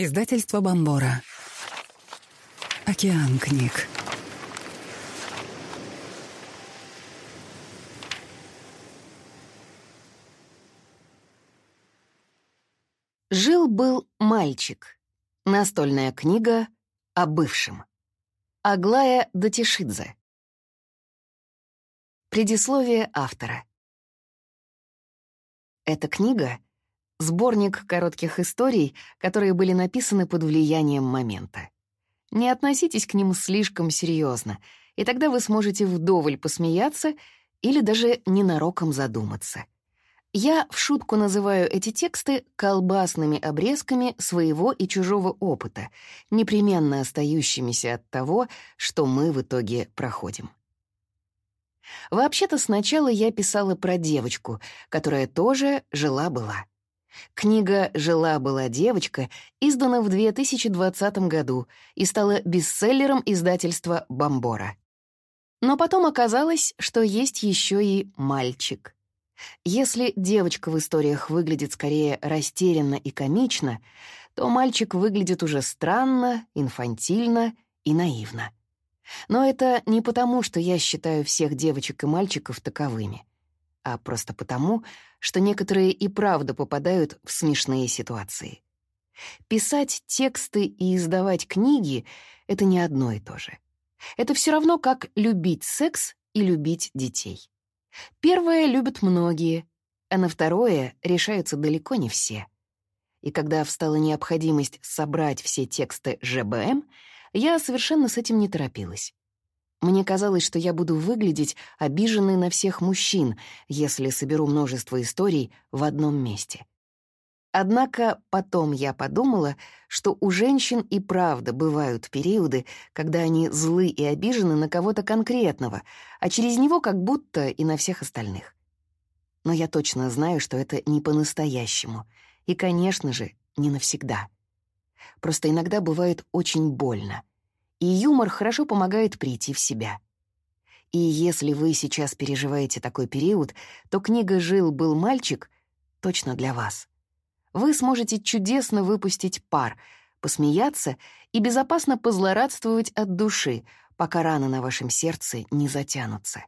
Издательство Бомбора. Океан книг. Жил-был мальчик. Настольная книга о бывшем. Аглая Датишидзе. Предисловие автора. Эта книга — сборник коротких историй, которые были написаны под влиянием момента. Не относитесь к ним слишком серьезно, и тогда вы сможете вдоволь посмеяться или даже ненароком задуматься. Я в шутку называю эти тексты колбасными обрезками своего и чужого опыта, непременно остающимися от того, что мы в итоге проходим. Вообще-то сначала я писала про девочку, которая тоже жила-была. Книга «Жила-была девочка» издана в 2020 году и стала бестселлером издательства «Бомбора». Но потом оказалось, что есть еще и мальчик. Если девочка в историях выглядит скорее растерянно и комично, то мальчик выглядит уже странно, инфантильно и наивно. Но это не потому, что я считаю всех девочек и мальчиков таковыми, а просто потому, что некоторые и правда попадают в смешные ситуации. Писать тексты и издавать книги — это не одно и то же. Это все равно, как любить секс и любить детей. Первое любят многие, а на второе решаются далеко не все. И когда встала необходимость собрать все тексты ЖБМ — я совершенно с этим не торопилась. Мне казалось, что я буду выглядеть обиженной на всех мужчин, если соберу множество историй в одном месте. Однако потом я подумала, что у женщин и правда бывают периоды, когда они злы и обижены на кого-то конкретного, а через него как будто и на всех остальных. Но я точно знаю, что это не по-настоящему, и, конечно же, не навсегда. Просто иногда бывает очень больно. И юмор хорошо помогает прийти в себя. И если вы сейчас переживаете такой период, то книга «Жил-был мальчик» точно для вас. Вы сможете чудесно выпустить пар, посмеяться и безопасно позлорадствовать от души, пока раны на вашем сердце не затянутся.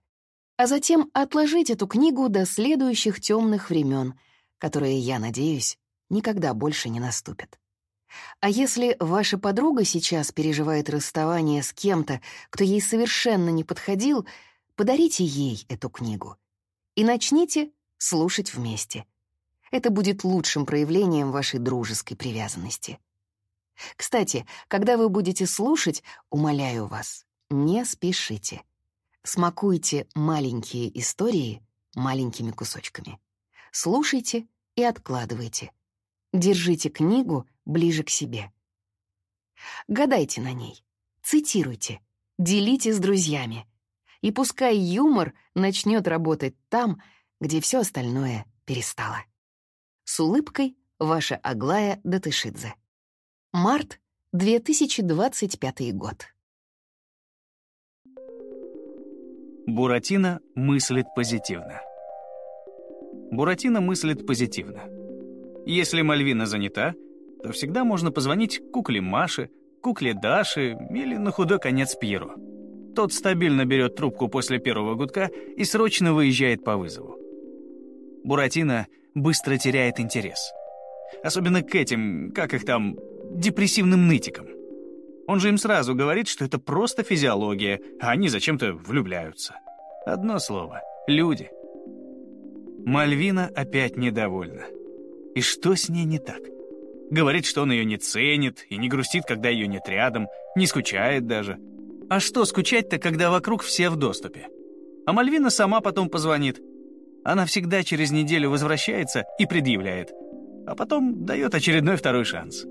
А затем отложить эту книгу до следующих темных времен, которые, я надеюсь, никогда больше не наступят. А если ваша подруга сейчас переживает расставание с кем-то, кто ей совершенно не подходил, подарите ей эту книгу и начните слушать вместе. Это будет лучшим проявлением вашей дружеской привязанности. Кстати, когда вы будете слушать, умоляю вас, не спешите. Смакуйте маленькие истории маленькими кусочками. Слушайте и откладывайте. Держите книгу ближе к себе. Гадайте на ней, цитируйте, делите с друзьями. И пускай юмор начнет работать там, где все остальное перестало. С улыбкой, ваша Аглая Датышидзе. Март 2025 год. Буратино мыслит позитивно. Буратино мыслит позитивно. Если Мальвина занята — то всегда можно позвонить кукле Маше, кукле Даше или на худой конец Пьеру. Тот стабильно берет трубку после первого гудка и срочно выезжает по вызову. Буратино быстро теряет интерес. Особенно к этим, как их там, депрессивным нытикам. Он же им сразу говорит, что это просто физиология, а они зачем-то влюбляются. Одно слово — люди. Мальвина опять недовольна. И что с ней не так? Говорит, что он ее не ценит и не грустит, когда ее нет рядом, не скучает даже. А что скучать-то, когда вокруг все в доступе? А Мальвина сама потом позвонит. Она всегда через неделю возвращается и предъявляет. А потом дает очередной второй шанс.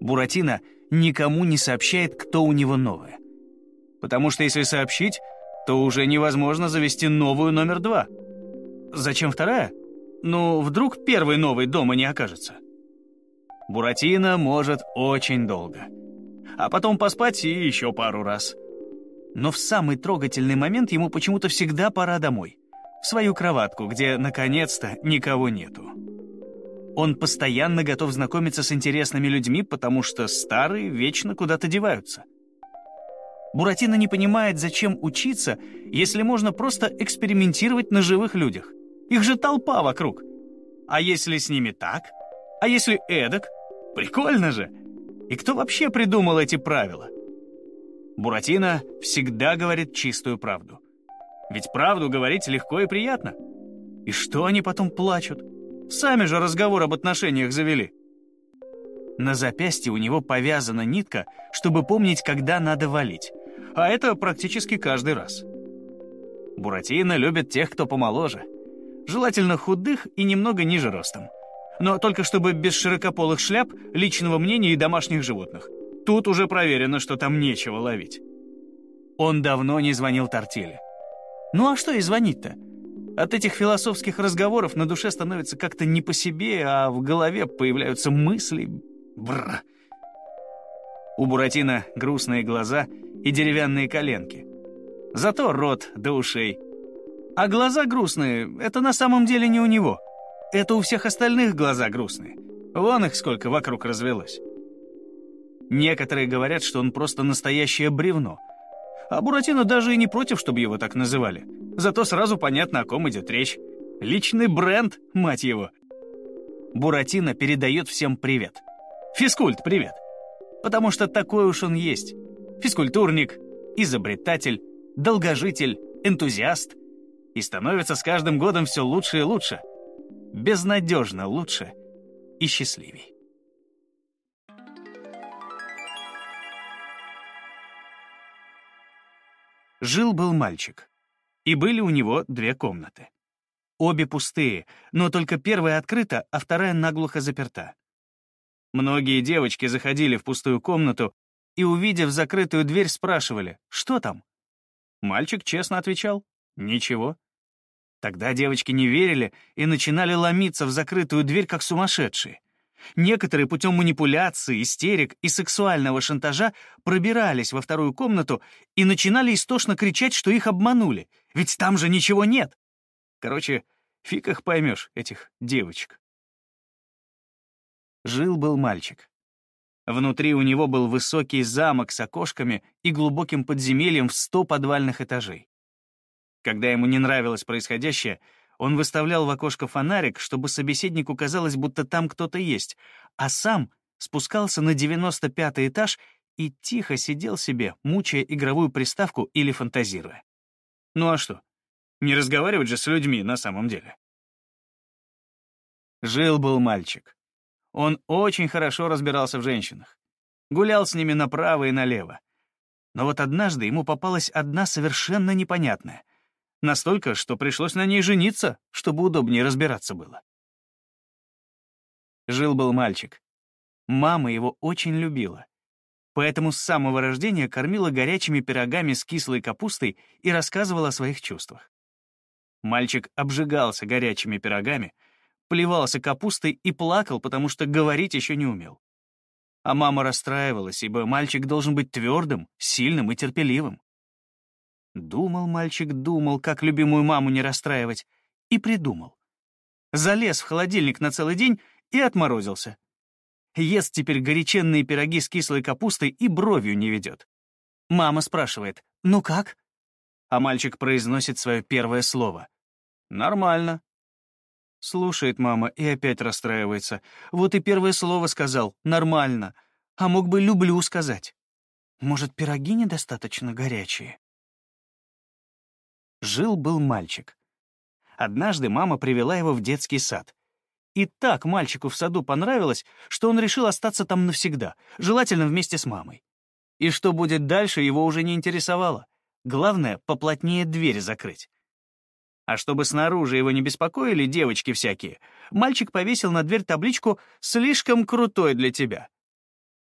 Буратино никому не сообщает, кто у него новое. Потому что если сообщить, то уже невозможно завести новую номер два. Зачем вторая? Ну, вдруг первый новый дома не окажется. Буратино может очень долго. А потом поспать и еще пару раз. Но в самый трогательный момент ему почему-то всегда пора домой. В свою кроватку, где, наконец-то, никого нету. Он постоянно готов знакомиться с интересными людьми, потому что старые вечно куда-то деваются. Буратино не понимает, зачем учиться, если можно просто экспериментировать на живых людях. Их же толпа вокруг. А если с ними так? А если эдак? Прикольно же! И кто вообще придумал эти правила? Буратино всегда говорит чистую правду. Ведь правду говорить легко и приятно. И что они потом плачут? Сами же разговор об отношениях завели. На запястье у него повязана нитка, чтобы помнить, когда надо валить. А это практически каждый раз. Буратино любит тех, кто помоложе. Желательно худых и немного ниже ростом. Но только чтобы без широкополых шляп, личного мнения и домашних животных. Тут уже проверено, что там нечего ловить. Он давно не звонил Тортиле. Ну а что и звонить-то? От этих философских разговоров на душе становится как-то не по себе, а в голове появляются мысли. Бррр. У Буратино грустные глаза и деревянные коленки. Зато рот до ушей. А глаза грустные — это на самом деле не у него. Это у всех остальных глаза грустные. Вон их сколько вокруг развелось. Некоторые говорят, что он просто настоящее бревно — а Буратино даже и не против, чтобы его так называли. Зато сразу понятно, о ком идет речь. Личный бренд, мать его. Буратино передает всем привет. Физкульт, привет. Потому что такой уж он есть. Физкультурник, изобретатель, долгожитель, энтузиаст. И становится с каждым годом все лучше и лучше. Безнадежно лучше и счастливей. Жил-был мальчик. И были у него две комнаты. Обе пустые, но только первая открыта, а вторая наглухо заперта. Многие девочки заходили в пустую комнату и, увидев закрытую дверь, спрашивали, что там? Мальчик честно отвечал, ничего. Тогда девочки не верили и начинали ломиться в закрытую дверь, как сумасшедшие. Некоторые путем манипуляции, истерик и сексуального шантажа пробирались во вторую комнату и начинали истошно кричать, что их обманули, ведь там же ничего нет. Короче, фиг их поймешь, этих девочек. Жил-был мальчик. Внутри у него был высокий замок с окошками и глубоким подземельем в сто подвальных этажей. Когда ему не нравилось происходящее, он выставлял в окошко фонарик, чтобы собеседнику казалось, будто там кто-то есть, а сам спускался на 95-й этаж и тихо сидел себе, мучая игровую приставку или фантазируя. Ну а что? Не разговаривать же с людьми на самом деле. Жил-был мальчик. Он очень хорошо разбирался в женщинах. Гулял с ними направо и налево. Но вот однажды ему попалась одна совершенно непонятная — Настолько, что пришлось на ней жениться, чтобы удобнее разбираться было. Жил-был мальчик. Мама его очень любила. Поэтому с самого рождения кормила горячими пирогами с кислой капустой и рассказывала о своих чувствах. Мальчик обжигался горячими пирогами, плевался капустой и плакал, потому что говорить еще не умел. А мама расстраивалась, ибо мальчик должен быть твердым, сильным и терпеливым. Думал мальчик, думал, как любимую маму не расстраивать, и придумал. Залез в холодильник на целый день и отморозился. Ест теперь горяченные пироги с кислой капустой и бровью не ведет. Мама спрашивает, «Ну как?» А мальчик произносит свое первое слово. «Нормально». Слушает мама и опять расстраивается. Вот и первое слово сказал «нормально», а мог бы «люблю» сказать. Может, пироги недостаточно горячие? Жил-был мальчик. Однажды мама привела его в детский сад. И так мальчику в саду понравилось, что он решил остаться там навсегда, желательно вместе с мамой. И что будет дальше, его уже не интересовало. Главное, поплотнее дверь закрыть. А чтобы снаружи его не беспокоили девочки всякие, мальчик повесил на дверь табличку «Слишком крутой для тебя».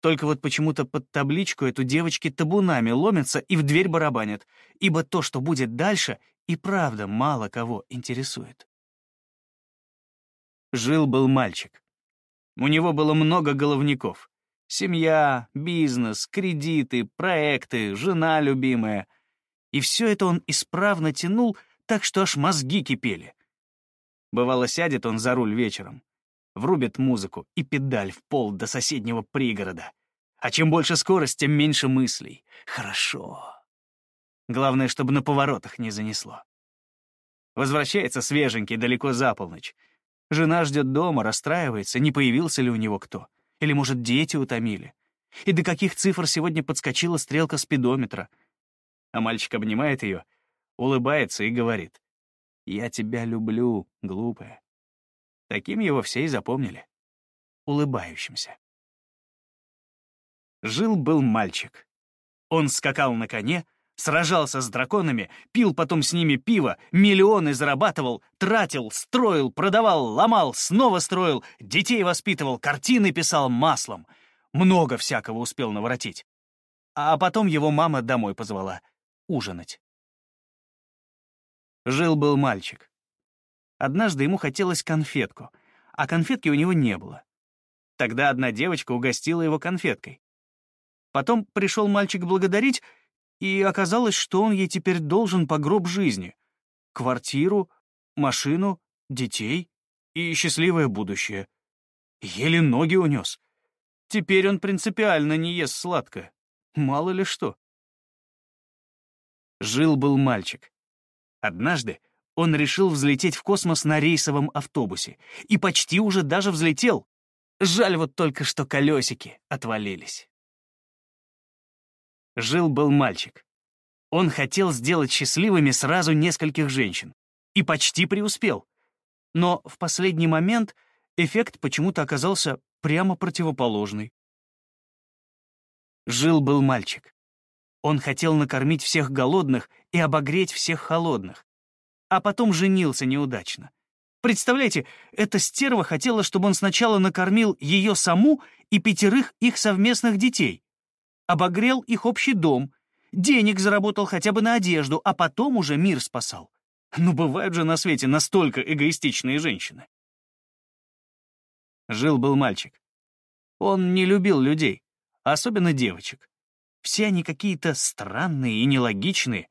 Только вот почему-то под табличку эту девочки табунами ломятся и в дверь барабанят, ибо то, что будет дальше, и правда мало кого интересует. Жил-был мальчик. У него было много головников. Семья, бизнес, кредиты, проекты, жена любимая. И все это он исправно тянул, так что аж мозги кипели. Бывало, сядет он за руль вечером. Врубят музыку и педаль в пол до соседнего пригорода. А чем больше скорость, тем меньше мыслей. Хорошо. Главное, чтобы на поворотах не занесло. Возвращается свеженький далеко за полночь. Жена ждет дома, расстраивается, не появился ли у него кто. Или, может, дети утомили. И до каких цифр сегодня подскочила стрелка спидометра. А мальчик обнимает ее, улыбается и говорит. «Я тебя люблю, глупая». Таким его все и запомнили. Улыбающимся. Жил-был мальчик. Он скакал на коне, сражался с драконами, пил потом с ними пиво, миллионы зарабатывал, тратил, строил, продавал, ломал, снова строил, детей воспитывал, картины писал маслом. Много всякого успел наворотить. А потом его мама домой позвала ужинать. Жил-был мальчик. Однажды ему хотелось конфетку, а конфетки у него не было. Тогда одна девочка угостила его конфеткой. Потом пришел мальчик благодарить, и оказалось, что он ей теперь должен по гроб жизни. Квартиру, машину, детей и счастливое будущее. Еле ноги унес. Теперь он принципиально не ест сладкое. Мало ли что. Жил-был мальчик. Однажды он решил взлететь в космос на рейсовом автобусе. И почти уже даже взлетел. Жаль вот только, что колесики отвалились. Жил-был мальчик. Он хотел сделать счастливыми сразу нескольких женщин. И почти преуспел. Но в последний момент эффект почему-то оказался прямо противоположный. Жил-был мальчик. Он хотел накормить всех голодных и обогреть всех холодных. А потом женился неудачно. Представляете, эта стерва хотела, чтобы он сначала накормил ее саму и пятерых их совместных детей. Обогрел их общий дом, денег заработал хотя бы на одежду, а потом уже мир спасал. Ну, бывают же на свете настолько эгоистичные женщины. Жил-был мальчик. Он не любил людей, особенно девочек. Все они какие-то странные и нелогичные.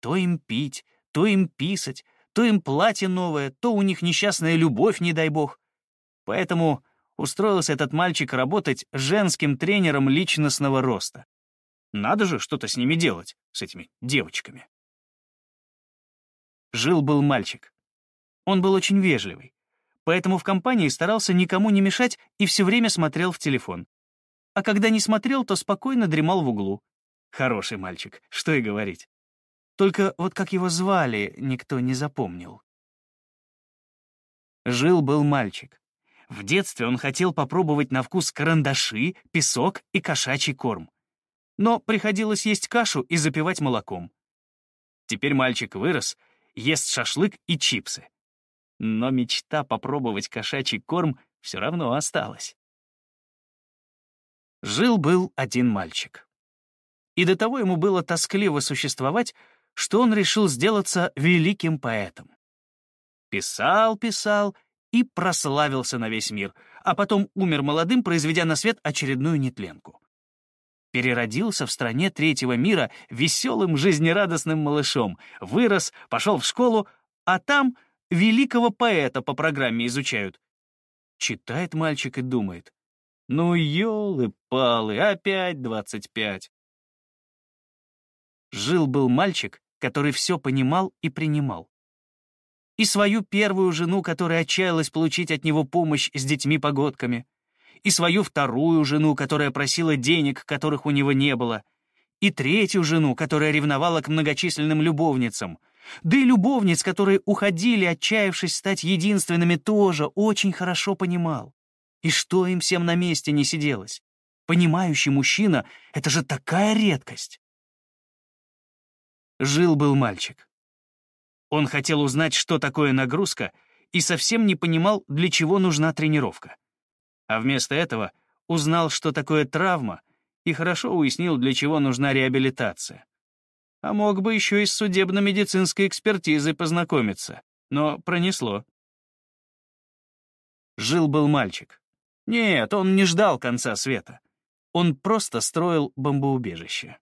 То им пить, то им писать, то им платье новое, то у них несчастная любовь, не дай бог. Поэтому устроился этот мальчик работать женским тренером личностного роста. Надо же что-то с ними делать, с этими девочками. Жил-был мальчик. Он был очень вежливый поэтому в компании старался никому не мешать и все время смотрел в телефон. А когда не смотрел, то спокойно дремал в углу. Хороший мальчик, что и говорить. Только вот как его звали, никто не запомнил. Жил-был мальчик. В детстве он хотел попробовать на вкус карандаши, песок и кошачий корм. Но приходилось есть кашу и запивать молоком. Теперь мальчик вырос, ест шашлык и чипсы но мечта попробовать кошачий корм все равно осталась. Жил-был один мальчик. И до того ему было тоскливо существовать, что он решил сделаться великим поэтом. Писал, писал и прославился на весь мир, а потом умер молодым, произведя на свет очередную нетленку. Переродился в стране третьего мира веселым, жизнерадостным малышом, вырос, пошел в школу, а там великого поэта по программе изучают. Читает мальчик и думает. Ну, елы-палы, опять двадцать пять. Жил-был мальчик, который все понимал и принимал. И свою первую жену, которая отчаялась получить от него помощь с детьми-погодками, и свою вторую жену, которая просила денег, которых у него не было, и третью жену, которая ревновала к многочисленным любовницам — да и любовниц, которые уходили, отчаявшись стать единственными, тоже очень хорошо понимал. И что им всем на месте не сиделось? Понимающий мужчина — это же такая редкость. Жил-был мальчик. Он хотел узнать, что такое нагрузка, и совсем не понимал, для чего нужна тренировка. А вместо этого узнал, что такое травма, и хорошо уяснил, для чего нужна реабилитация а мог бы еще и с судебно-медицинской экспертизой познакомиться, но пронесло. Жил-был мальчик. Нет, он не ждал конца света. Он просто строил бомбоубежище.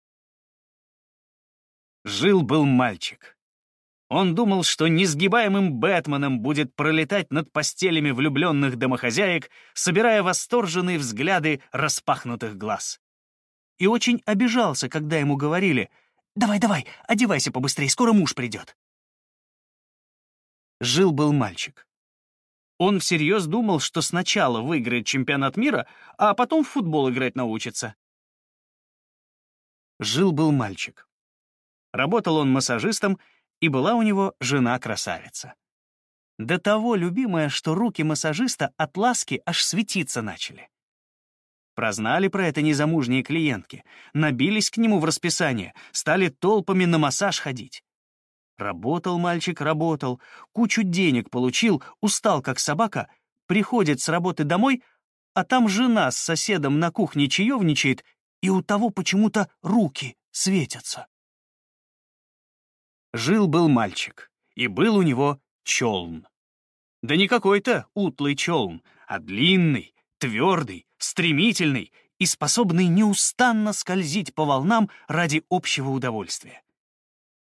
Жил-был мальчик. Он думал, что несгибаемым Бэтменом будет пролетать над постелями влюбленных домохозяек, собирая восторженные взгляды распахнутых глаз. И очень обижался, когда ему говорили «Давай, давай, одевайся побыстрее, скоро муж придет». Жил-был мальчик. Он всерьез думал, что сначала выиграет чемпионат мира, а потом в футбол играть научится. Жил-был мальчик. Работал он массажистом и была у него жена-красавица. До того любимая, что руки массажиста от ласки аж светиться начали. Прознали про это незамужние клиентки, набились к нему в расписание, стали толпами на массаж ходить. Работал мальчик, работал, кучу денег получил, устал как собака, приходит с работы домой, а там жена с соседом на кухне чаевничает, и у того почему-то руки светятся. Жил-был мальчик, и был у него челн. Да не какой-то утлый челн, а длинный, твердый, стремительный и способный неустанно скользить по волнам ради общего удовольствия.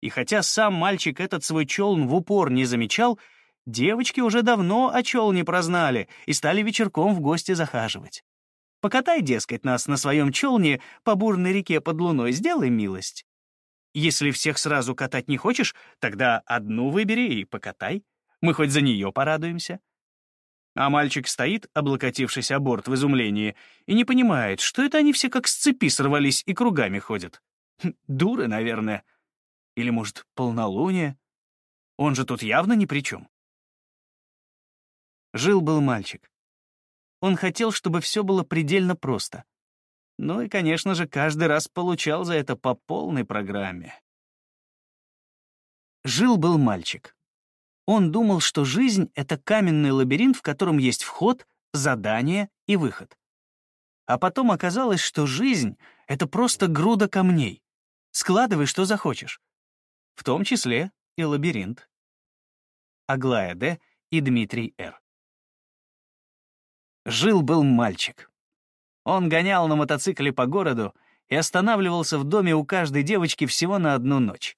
И хотя сам мальчик этот свой челн в упор не замечал, девочки уже давно о челне прознали и стали вечерком в гости захаживать. Покатай, дескать, нас на своем челне по бурной реке под луной, сделай милость. Если всех сразу катать не хочешь, тогда одну выбери и покатай. Мы хоть за нее порадуемся. А мальчик стоит, облокотившись о борт в изумлении, и не понимает, что это они все как с цепи сорвались и кругами ходят. Хм, дуры, наверное. Или, может, полнолуние? Он же тут явно ни при чем. Жил-был мальчик. Он хотел, чтобы все было предельно просто. Ну и, конечно же, каждый раз получал за это по полной программе. Жил-был мальчик. Он думал, что жизнь — это каменный лабиринт, в котором есть вход, задание и выход. А потом оказалось, что жизнь — это просто груда камней. Складывай, что захочешь. В том числе и лабиринт. Аглая Д. и Дмитрий Р. Жил-был мальчик. Он гонял на мотоцикле по городу и останавливался в доме у каждой девочки всего на одну ночь.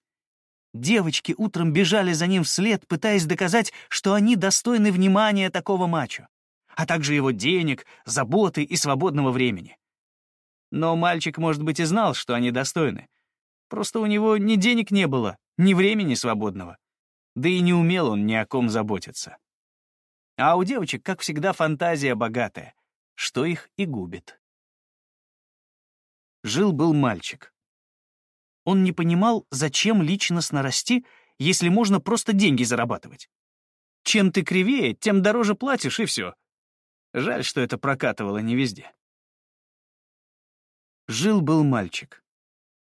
Девочки утром бежали за ним вслед, пытаясь доказать, что они достойны внимания такого мачо, а также его денег, заботы и свободного времени. Но мальчик, может быть, и знал, что они достойны. Просто у него ни денег не было, ни времени свободного. Да и не умел он ни о ком заботиться. А у девочек, как всегда, фантазия богатая что их и губит. Жил-был мальчик. Он не понимал, зачем личностно расти, если можно просто деньги зарабатывать. Чем ты кривее, тем дороже платишь, и все. Жаль, что это прокатывало не везде. Жил-был мальчик.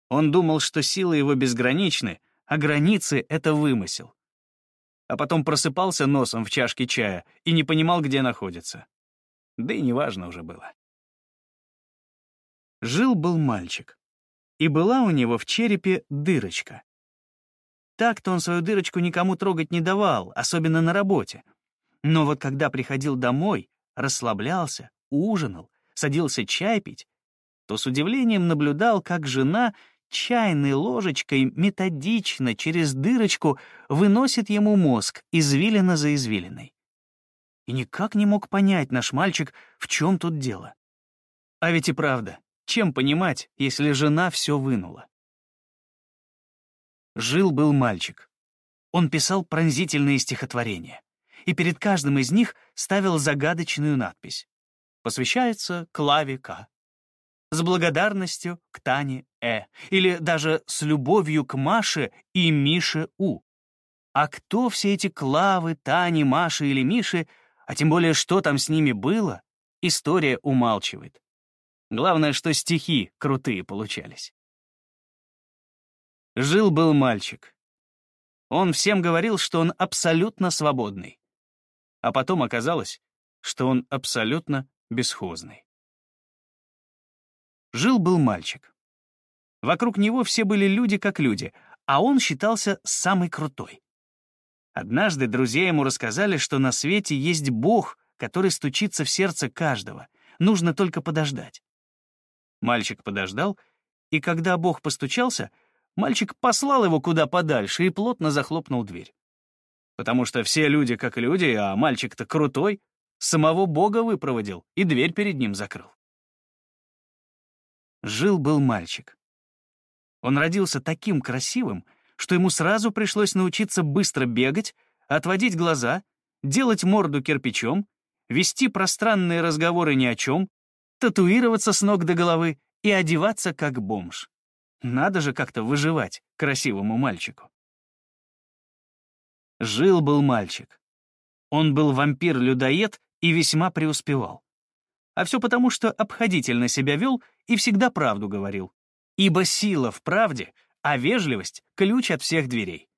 Он думал, что силы его безграничны, а границы — это вымысел. А потом просыпался носом в чашке чая и не понимал, где находится да и неважно уже было. Жил-был мальчик, и была у него в черепе дырочка. Так-то он свою дырочку никому трогать не давал, особенно на работе. Но вот когда приходил домой, расслаблялся, ужинал, садился чай пить, то с удивлением наблюдал, как жена чайной ложечкой методично через дырочку выносит ему мозг извилина за извилиной и никак не мог понять наш мальчик, в чем тут дело. А ведь и правда, чем понимать, если жена все вынула? Жил-был мальчик. Он писал пронзительные стихотворения, и перед каждым из них ставил загадочную надпись. Посвящается Клаве К. С благодарностью к Тане Э. Или даже с любовью к Маше и Мише У. А кто все эти Клавы, Тани, Маши или Миши, а тем более, что там с ними было, история умалчивает. Главное, что стихи крутые получались. Жил-был мальчик. Он всем говорил, что он абсолютно свободный. А потом оказалось, что он абсолютно бесхозный. Жил-был мальчик. Вокруг него все были люди как люди, а он считался самый крутой. Однажды друзья ему рассказали, что на свете есть Бог, который стучится в сердце каждого. Нужно только подождать. Мальчик подождал, и когда Бог постучался, мальчик послал его куда подальше и плотно захлопнул дверь. Потому что все люди как люди, а мальчик-то крутой, самого Бога выпроводил и дверь перед ним закрыл. Жил-был мальчик. Он родился таким красивым, что ему сразу пришлось научиться быстро бегать, отводить глаза, делать морду кирпичом, вести пространные разговоры ни о чем, татуироваться с ног до головы и одеваться как бомж. Надо же как-то выживать красивому мальчику. Жил-был мальчик. Он был вампир-людоед и весьма преуспевал. А все потому, что обходительно себя вел и всегда правду говорил. Ибо сила в правде, а вежливость — ключ от всех дверей.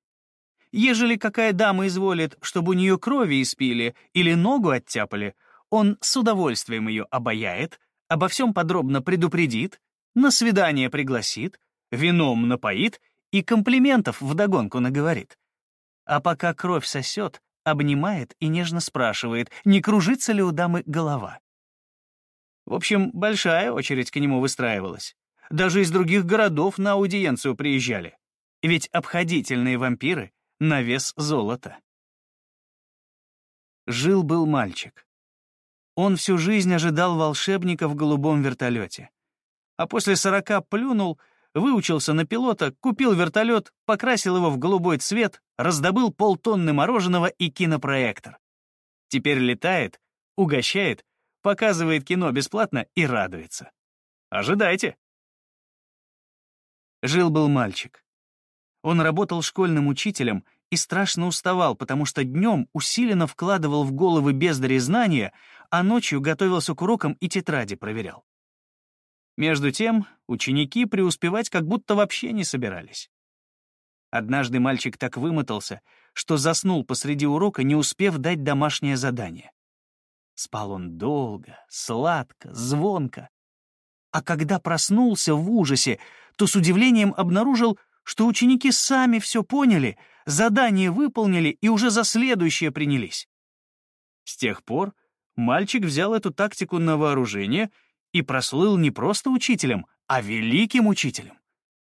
Ежели какая дама изволит, чтобы у нее крови испили или ногу оттяпали, он с удовольствием ее обаяет, обо всем подробно предупредит, на свидание пригласит, вином напоит и комплиментов вдогонку наговорит. А пока кровь сосет, обнимает и нежно спрашивает, не кружится ли у дамы голова. В общем, большая очередь к нему выстраивалась. Даже из других городов на аудиенцию приезжали. Ведь обходительные вампиры — на вес золота. Жил-был мальчик. Он всю жизнь ожидал волшебника в голубом вертолете. А после сорока плюнул, выучился на пилота, купил вертолет, покрасил его в голубой цвет, раздобыл полтонны мороженого и кинопроектор. Теперь летает, угощает, показывает кино бесплатно и радуется. Ожидайте. Жил-был мальчик. Он работал школьным учителем и страшно уставал, потому что днем усиленно вкладывал в головы бездари знания, а ночью готовился к урокам и тетради проверял. Между тем, ученики преуспевать как будто вообще не собирались. Однажды мальчик так вымотался, что заснул посреди урока, не успев дать домашнее задание. Спал он долго, сладко, звонко. А когда проснулся в ужасе, то с удивлением обнаружил, что ученики сами все поняли, задание выполнили и уже за следующее принялись. С тех пор мальчик взял эту тактику на вооружение — и прослыл не просто учителем, а великим учителем.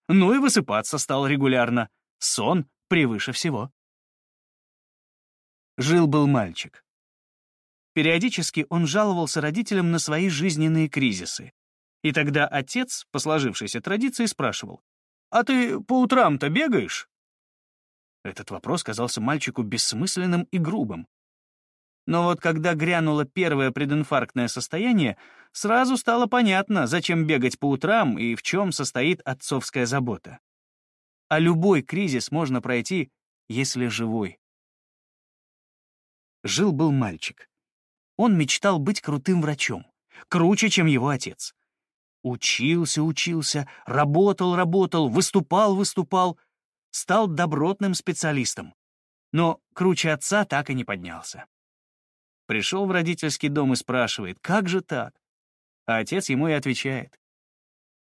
Ну и высыпаться стал регулярно. Сон превыше всего. Жил-был мальчик. Периодически он жаловался родителям на свои жизненные кризисы. И тогда отец, по сложившейся традиции, спрашивал, «А ты по утрам-то бегаешь?» Этот вопрос казался мальчику бессмысленным и грубым. Но вот когда грянуло первое прединфарктное состояние, сразу стало понятно, зачем бегать по утрам и в чем состоит отцовская забота. А любой кризис можно пройти, если живой. Жил-был мальчик. Он мечтал быть крутым врачом, круче, чем его отец. Учился, учился, работал, работал, выступал, выступал, стал добротным специалистом. Но круче отца так и не поднялся. Пришел в родительский дом и спрашивает, как же так? А отец ему и отвечает,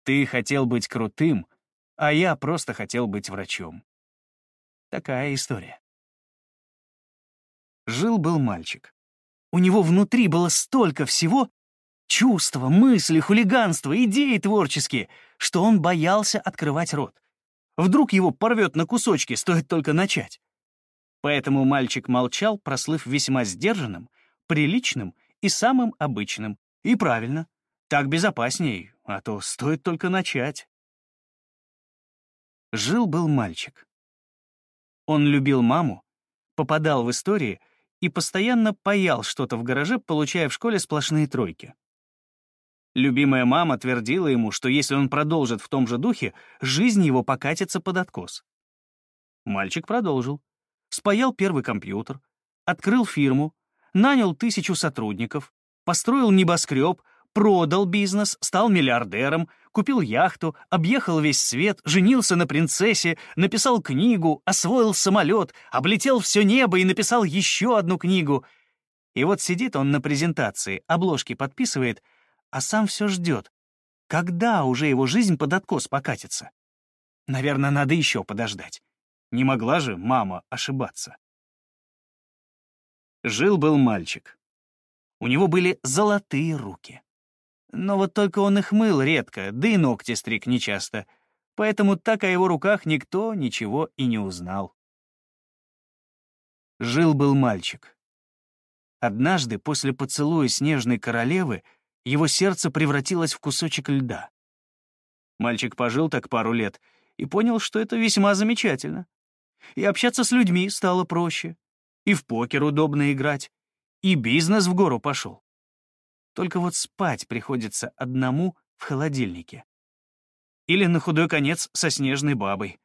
ты хотел быть крутым, а я просто хотел быть врачом. Такая история. Жил-был мальчик. У него внутри было столько всего, чувства, мысли, хулиганства, идеи творческие, что он боялся открывать рот. Вдруг его порвет на кусочки, стоит только начать. Поэтому мальчик молчал, прослыв весьма сдержанным, приличным и самым обычным. И правильно, так безопасней, а то стоит только начать. Жил-был мальчик. Он любил маму, попадал в истории и постоянно паял что-то в гараже, получая в школе сплошные тройки. Любимая мама твердила ему, что если он продолжит в том же духе, жизнь его покатится под откос. Мальчик продолжил. Спаял первый компьютер, открыл фирму, нанял тысячу сотрудников, построил небоскреб, продал бизнес, стал миллиардером, купил яхту, объехал весь свет, женился на принцессе, написал книгу, освоил самолет, облетел все небо и написал еще одну книгу. И вот сидит он на презентации, обложки подписывает, а сам все ждет. Когда уже его жизнь под откос покатится? Наверное, надо еще подождать. Не могла же мама ошибаться. Жил-был мальчик. У него были золотые руки. Но вот только он их мыл редко, да и ногти стриг нечасто. поэтому так о его руках никто ничего и не узнал. Жил-был мальчик. Однажды, после поцелуя снежной королевы, его сердце превратилось в кусочек льда. Мальчик пожил так пару лет и понял, что это весьма замечательно. И общаться с людьми стало проще, и в покер удобно играть, и бизнес в гору пошел. Только вот спать приходится одному в холодильнике. Или на худой конец со снежной бабой.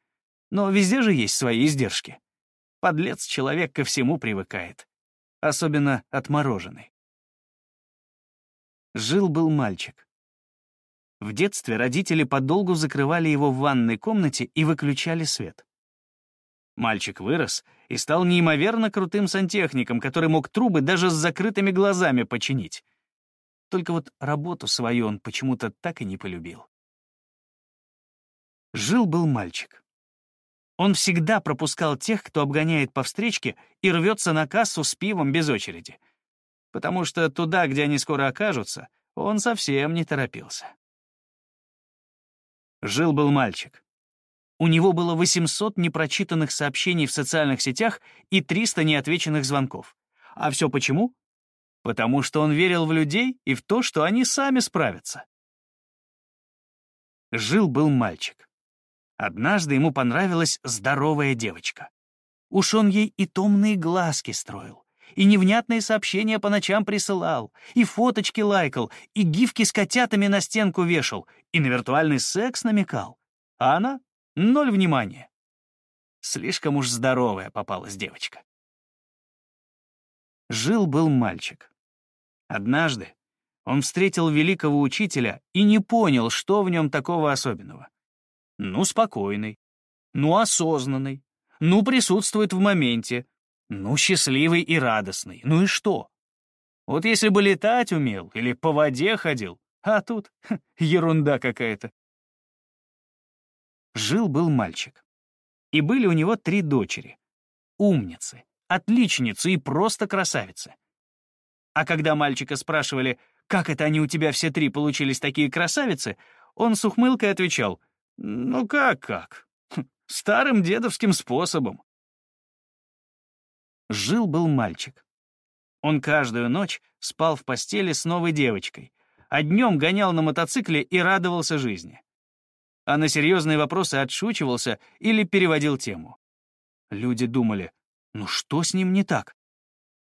Но везде же есть свои издержки. Подлец человек ко всему привыкает. Особенно отмороженный. Жил-был мальчик. В детстве родители подолгу закрывали его в ванной комнате и выключали свет. Мальчик вырос и стал неимоверно крутым сантехником, который мог трубы даже с закрытыми глазами починить. Только вот работу свою он почему-то так и не полюбил. Жил-был мальчик. Он всегда пропускал тех, кто обгоняет по встречке и рвется на кассу с пивом без очереди. Потому что туда, где они скоро окажутся, он совсем не торопился. Жил-был мальчик. У него было 800 непрочитанных сообщений в социальных сетях и 300 неотвеченных звонков. А все почему? Потому что он верил в людей и в то, что они сами справятся. Жил-был мальчик. Однажды ему понравилась здоровая девочка. Уж он ей и томные глазки строил, и невнятные сообщения по ночам присылал, и фоточки лайкал, и гифки с котятами на стенку вешал, и на виртуальный секс намекал. А она — ноль внимания. Слишком уж здоровая попалась девочка. Жил-был мальчик. Однажды он встретил великого учителя и не понял, что в нем такого особенного. Ну, спокойный, ну, осознанный, ну, присутствует в моменте, ну, счастливый и радостный, ну и что? Вот если бы летать умел или по воде ходил, а тут ха, ерунда какая-то. Жил-был мальчик. И были у него три дочери. Умницы, отличницы и просто красавицы. А когда мальчика спрашивали, как это они у тебя все три получились такие красавицы, он с ухмылкой отвечал, ну как-как, хм, старым дедовским способом. Жил-был мальчик. Он каждую ночь спал в постели с новой девочкой, а днем гонял на мотоцикле и радовался жизни. А на серьезные вопросы отшучивался или переводил тему. Люди думали, ну что с ним не так?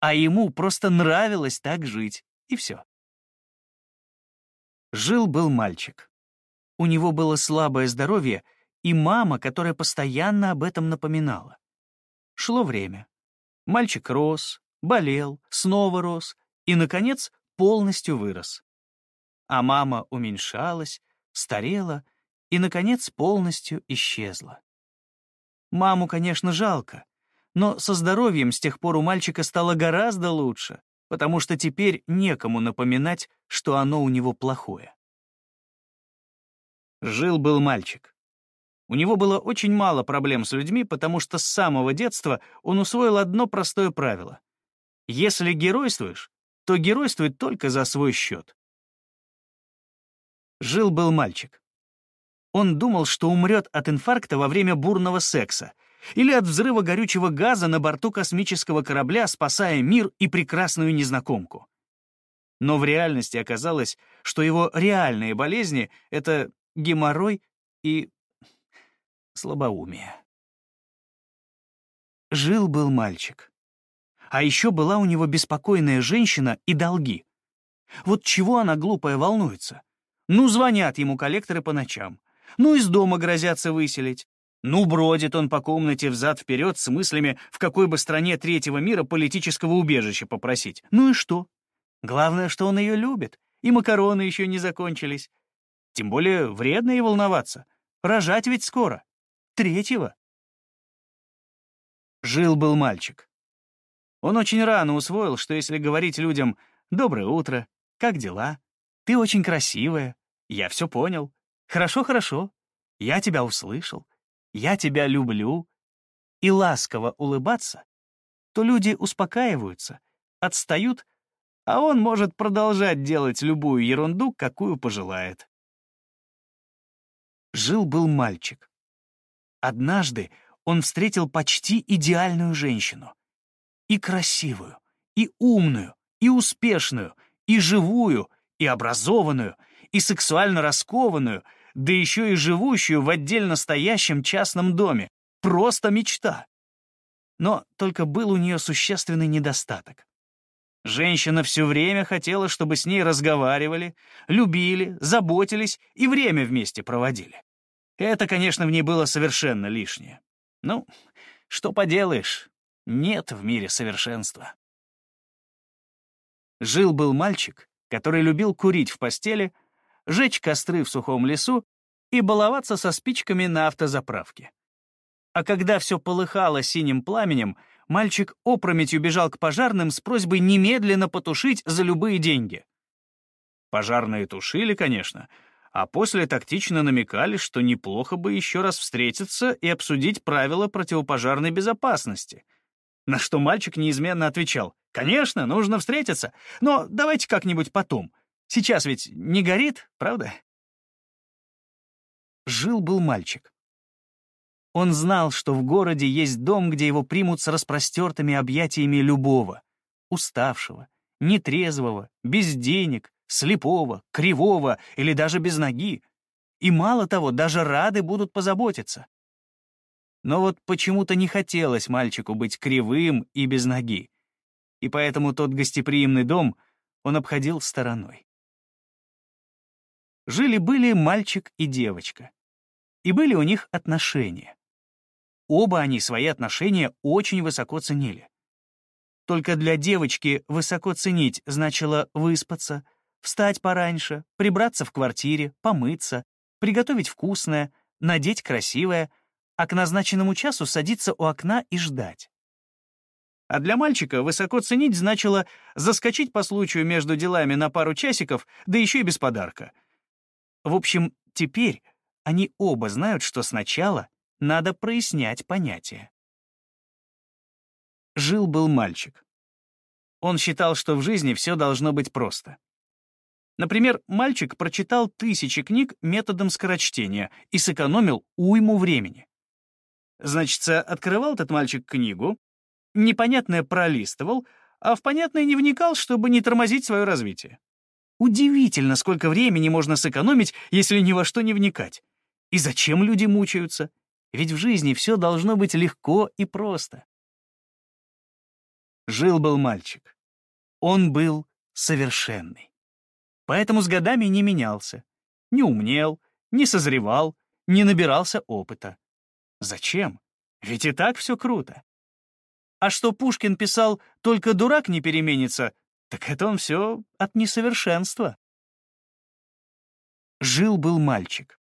А ему просто нравилось так жить, и все. Жил-был мальчик. У него было слабое здоровье и мама, которая постоянно об этом напоминала. Шло время. Мальчик рос, болел, снова рос и, наконец, полностью вырос. А мама уменьшалась, старела и, наконец, полностью исчезла. Маму, конечно, жалко, но со здоровьем с тех пор у мальчика стало гораздо лучше, потому что теперь некому напоминать, что оно у него плохое. Жил-был мальчик. У него было очень мало проблем с людьми, потому что с самого детства он усвоил одно простое правило. Если геройствуешь, то геройствуй только за свой счет. Жил-был мальчик. Он думал, что умрет от инфаркта во время бурного секса, или от взрыва горючего газа на борту космического корабля, спасая мир и прекрасную незнакомку. Но в реальности оказалось, что его реальные болезни — это геморрой и слабоумие. Жил-был мальчик. А еще была у него беспокойная женщина и долги. Вот чего она глупая волнуется? Ну, звонят ему коллекторы по ночам. Ну, из дома грозятся выселить. Ну, бродит он по комнате взад-вперед с мыслями, в какой бы стране третьего мира политического убежища попросить. Ну и что? Главное, что он ее любит, и макароны еще не закончились. Тем более вредно ей волноваться. Рожать ведь скоро. Третьего. Жил-был мальчик. Он очень рано усвоил, что если говорить людям «доброе утро», «как дела», «ты очень красивая», «я все понял», «хорошо-хорошо», «я тебя услышал», «я тебя люблю» и ласково улыбаться, то люди успокаиваются, отстают, а он может продолжать делать любую ерунду, какую пожелает. Жил-был мальчик. Однажды он встретил почти идеальную женщину. И красивую, и умную, и успешную, и живую, и образованную, и сексуально раскованную, да еще и живущую в отдельно стоящем частном доме. Просто мечта. Но только был у нее существенный недостаток. Женщина все время хотела, чтобы с ней разговаривали, любили, заботились и время вместе проводили. Это, конечно, в ней было совершенно лишнее. Ну, что поделаешь, нет в мире совершенства. Жил-был мальчик, который любил курить в постели, жечь костры в сухом лесу и баловаться со спичками на автозаправке. А когда все полыхало синим пламенем, мальчик опрометью бежал к пожарным с просьбой немедленно потушить за любые деньги. Пожарные тушили, конечно, а после тактично намекали, что неплохо бы еще раз встретиться и обсудить правила противопожарной безопасности. На что мальчик неизменно отвечал, «Конечно, нужно встретиться, но давайте как-нибудь потом. Сейчас ведь не горит, правда?» Жил-был мальчик. Он знал, что в городе есть дом, где его примут с распростертыми объятиями любого, уставшего, нетрезвого, без денег, слепого, кривого или даже без ноги. И мало того, даже рады будут позаботиться. Но вот почему-то не хотелось мальчику быть кривым и без ноги. И поэтому тот гостеприимный дом он обходил стороной. Жили-были мальчик и девочка. И были у них отношения. Оба они свои отношения очень высоко ценили. Только для девочки высоко ценить значило выспаться, встать пораньше, прибраться в квартире, помыться, приготовить вкусное, надеть красивое, а к назначенному часу садиться у окна и ждать. А для мальчика высоко ценить значило заскочить по случаю между делами на пару часиков, да еще и без подарка. В общем, теперь они оба знают, что сначала надо прояснять понятия. Жил-был мальчик. Он считал, что в жизни все должно быть просто. Например, мальчик прочитал тысячи книг методом скорочтения и сэкономил уйму времени. Значит, открывал этот мальчик книгу, непонятное пролистывал, а в понятное не вникал, чтобы не тормозить свое развитие. Удивительно, сколько времени можно сэкономить, если ни во что не вникать. И зачем люди мучаются? Ведь в жизни все должно быть легко и просто. Жил-был мальчик. Он был совершенный. Поэтому с годами не менялся, не умнел, не созревал, не набирался опыта. Зачем? Ведь и так все круто. А что Пушкин писал «только дурак не переменится», так это он все от несовершенства. Жил-был мальчик.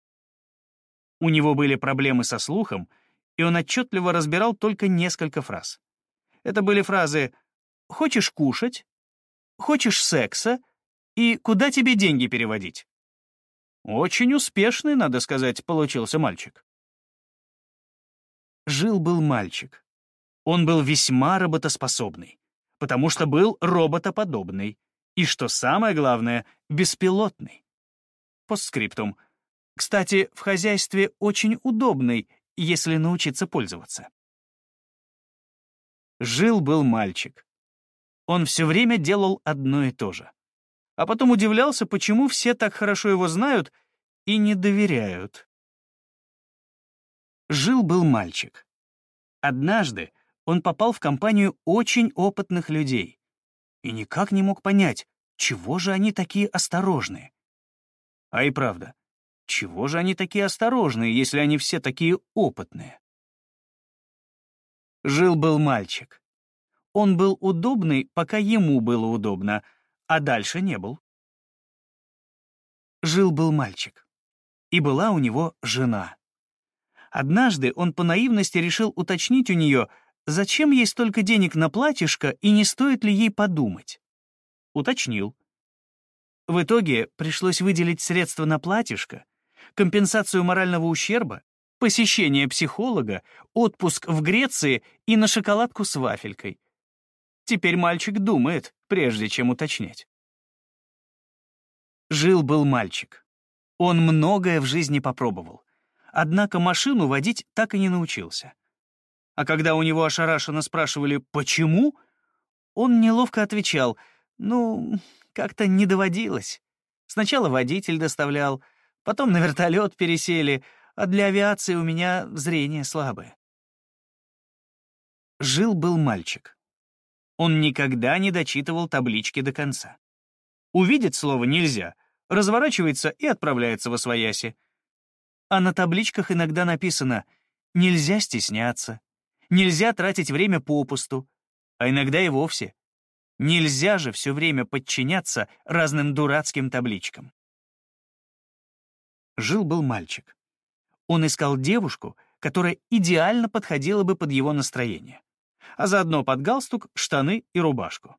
У него были проблемы со слухом, и он отчетливо разбирал только несколько фраз. Это были фразы «хочешь кушать?», «хочешь секса?» И «куда тебе деньги переводить?». Очень успешный, надо сказать, получился мальчик. Жил-был мальчик. Он был весьма работоспособный, потому что был роботоподобный, и, что самое главное, беспилотный. Постскриптум. Кстати, в хозяйстве очень удобный, если научиться пользоваться. Жил-был мальчик. Он все время делал одно и то же. А потом удивлялся, почему все так хорошо его знают и не доверяют. Жил-был мальчик. Однажды он попал в компанию очень опытных людей и никак не мог понять, чего же они такие осторожные. А и правда, чего же они такие осторожные, если они все такие опытные? Жил-был мальчик. Он был удобный, пока ему было удобно, а дальше не был. Жил-был мальчик. И была у него жена. Однажды он по наивности решил уточнить у нее, зачем ей столько денег на платьишко и не стоит ли ей подумать. Уточнил. В итоге пришлось выделить средства на платьишко, компенсацию морального ущерба, посещение психолога, отпуск в Греции и на шоколадку с вафелькой. Теперь мальчик думает, прежде чем уточнять. Жил-был мальчик. Он многое в жизни попробовал. однако машину водить так и не научился. А когда у него ошарашенно спрашивали «почему?», он неловко отвечал «ну, как-то не доводилось. Сначала водитель доставлял, потом на вертолет пересели, а для авиации у меня зрение слабое». Жил-был мальчик. Он никогда не дочитывал таблички до конца. Увидеть слово нельзя, разворачивается и отправляется во свояси. А на табличках иногда написано «нельзя стесняться», «нельзя тратить время попусту», а иногда и вовсе «нельзя же все время подчиняться разным дурацким табличкам». Жил-был мальчик. Он искал девушку, которая идеально подходила бы под его настроение а заодно под галстук, штаны и рубашку.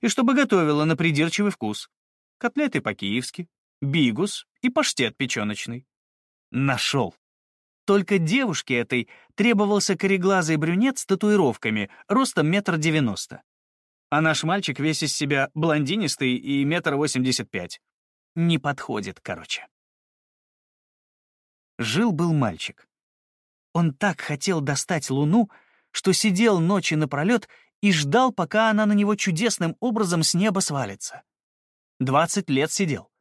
И чтобы готовила на придирчивый вкус. Котлеты по-киевски, бигус и паштет печеночный. Нашел. Только девушке этой требовался кореглазый брюнет с татуировками, ростом метр девяносто. А наш мальчик весь из себя блондинистый и метр восемьдесят пять. Не подходит, короче. Жил-был мальчик. Он так хотел достать луну, что сидел ночи напролет и ждал, пока она на него чудесным образом с неба свалится. Двадцать лет сидел.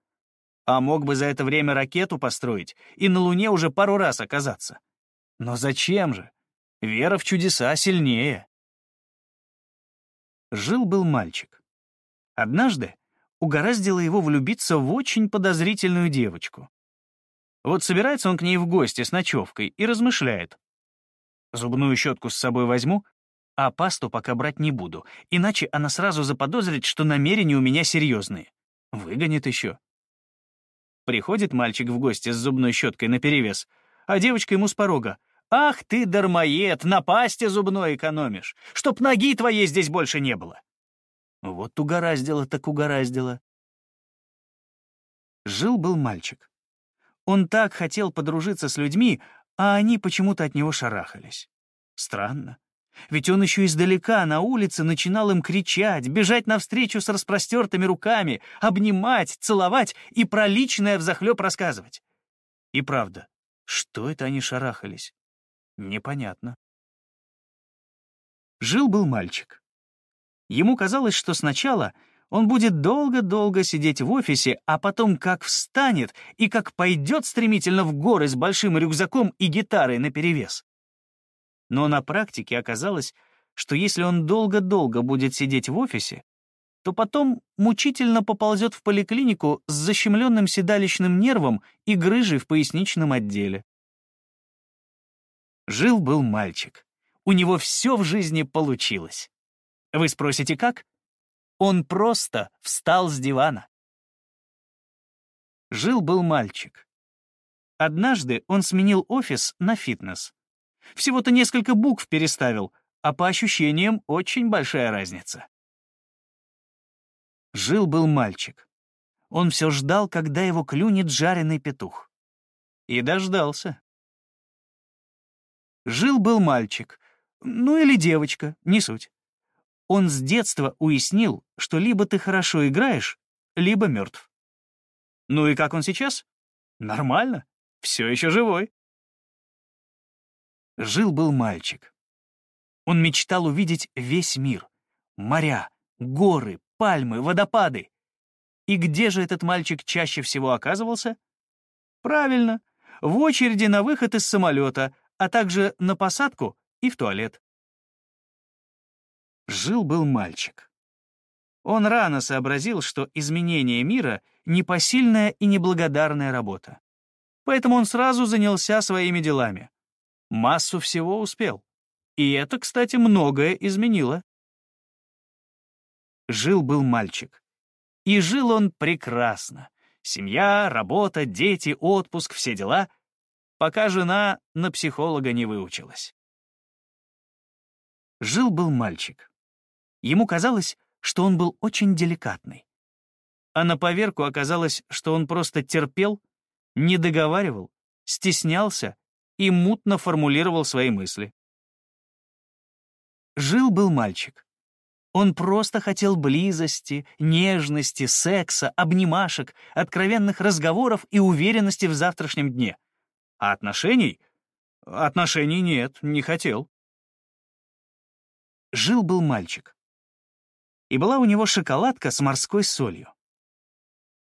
А мог бы за это время ракету построить и на Луне уже пару раз оказаться. Но зачем же? Вера в чудеса сильнее. Жил-был мальчик. Однажды угораздило его влюбиться в очень подозрительную девочку. Вот собирается он к ней в гости с ночевкой и размышляет. Зубную щетку с собой возьму, а пасту пока брать не буду, иначе она сразу заподозрит, что намерения у меня серьезные. Выгонит еще. Приходит мальчик в гости с зубной щеткой наперевес, а девочка ему с порога. «Ах ты, дармоед, на пасте зубной экономишь, чтоб ноги твоей здесь больше не было!» Вот угораздило так угораздило. Жил-был мальчик. Он так хотел подружиться с людьми, а они почему-то от него шарахались. Странно. Ведь он еще издалека на улице начинал им кричать, бежать навстречу с распростертыми руками, обнимать, целовать и про личное взахлеб рассказывать. И правда, что это они шарахались? Непонятно. Жил-был мальчик. Ему казалось, что сначала он будет долго-долго сидеть в офисе, а потом как встанет и как пойдет стремительно в горы с большим рюкзаком и гитарой наперевес. Но на практике оказалось, что если он долго-долго будет сидеть в офисе, то потом мучительно поползет в поликлинику с защемленным седалищным нервом и грыжей в поясничном отделе. Жил-был мальчик. У него все в жизни получилось. Вы спросите, как? Он просто встал с дивана. Жил-был мальчик. Однажды он сменил офис на фитнес. Всего-то несколько букв переставил, а по ощущениям очень большая разница. Жил-был мальчик. Он все ждал, когда его клюнет жареный петух. И дождался. Жил-был мальчик. Ну или девочка, не суть. Он с детства уяснил, что либо ты хорошо играешь, либо мертв. Ну и как он сейчас? Нормально, все еще живой. Жил-был мальчик. Он мечтал увидеть весь мир. Моря, горы, пальмы, водопады. И где же этот мальчик чаще всего оказывался? Правильно, в очереди на выход из самолета, а также на посадку и в туалет. Жил-был мальчик. Он рано сообразил, что изменение мира — непосильная и неблагодарная работа. Поэтому он сразу занялся своими делами. Массу всего успел. И это, кстати, многое изменило. Жил-был мальчик. И жил он прекрасно. Семья, работа, дети, отпуск, все дела, пока жена на психолога не выучилась. Жил-был мальчик. Ему казалось, что он был очень деликатный. А на поверку оказалось, что он просто терпел, не договаривал, стеснялся и мутно формулировал свои мысли. Жил-был мальчик. Он просто хотел близости, нежности, секса, обнимашек, откровенных разговоров и уверенности в завтрашнем дне. А отношений? Отношений нет, не хотел. Жил-был мальчик. И была у него шоколадка с морской солью.